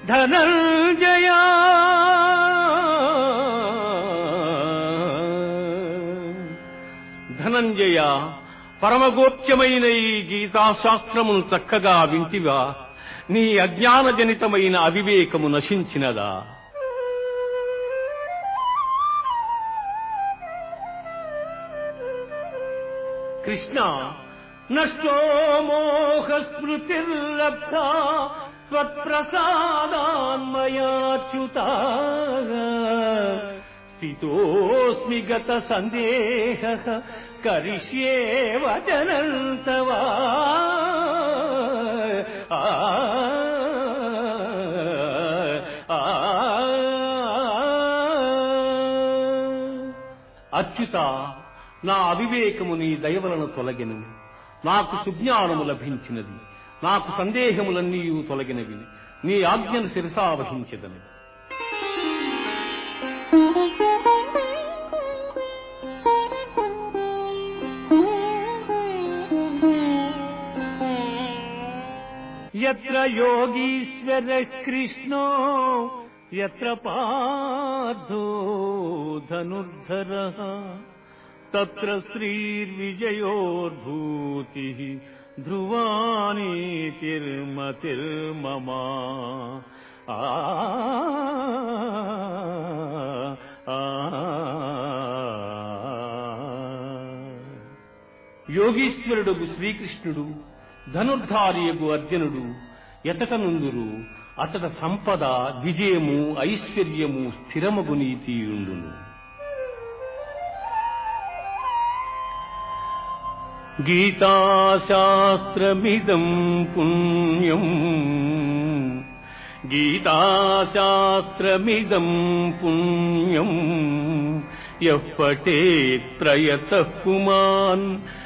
ధనంజయా. ధనంజయ పరమగోప్యమైన ఈ గీతాశాస్త్రమును చక్కగా వింటివా? నీ అజ్ఞానజనితమైన అవివేకము నశించినదా? కృష్ణ నష్టో మోహ స్మృతిర్లబ్ధ త్వత్ప్రసాదాన్మయాచ్యుత స్థితోస్మి గత సందేహ కరిష్యే వచనంతవా. ఆ, అచ్యుత నా అవివేకము నీ దయవలను తొలగిను. నాకు సుజ్ఞానము లభించినది. నాకు సందేహములన్నీ తొలగినవి. నీ ఆజ్ఞను శిరసావహించదని यत्र योगीश्वरः कृष्णो यत्र पार्थो धनुर्धरः तत्र श्रीर्विजयोर्भूतिः ध्रुवानीतिर्मतिर्ममा आ ఆ యోగీశ్వరుడు శ్రీకృష్ణుడు ధనుర్ధారియగు అర్జునుడు ఎతటనుందురు. అతడ సంపద విజయము ఐశ్వర్యము స్థిరమగు నీతియుండును. గీతాశాస్త్రమిదం పుణ్యం. గీతాశాస్త్రమిదం పుణ్యం. యః ప్రయత కుమాన్ పుమాన్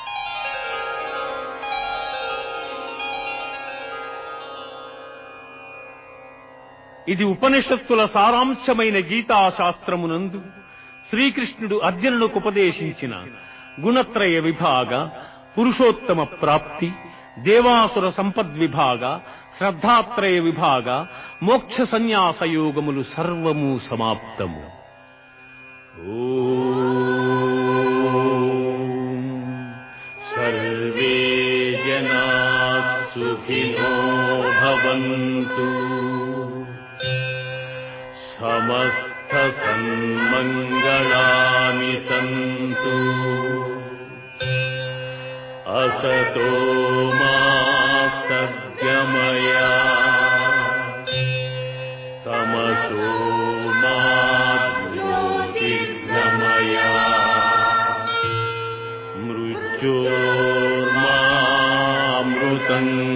ఇది ఉపనిషత్తుల సారాంశమైన గీతాశాస్త్రమునందు శ్రీకృష్ణుడు అర్జునులకు ఉపదేశించిన గుణత్రయ విభాగ పురుషోత్తమ ప్రాప్తి దేవాసుర సంపద్విభాగ శ్రద్ధాత్రయ విభాగ మోక్ష సన్యాస యోగములు సర్వము సమాప్తము. సర్వే జనా సుఖినో భవంతు. समस्तसन्मङ्गलानि सन्तु। असतो मा सद्यमया तमसो मामया मृत्योर्मा मृतन्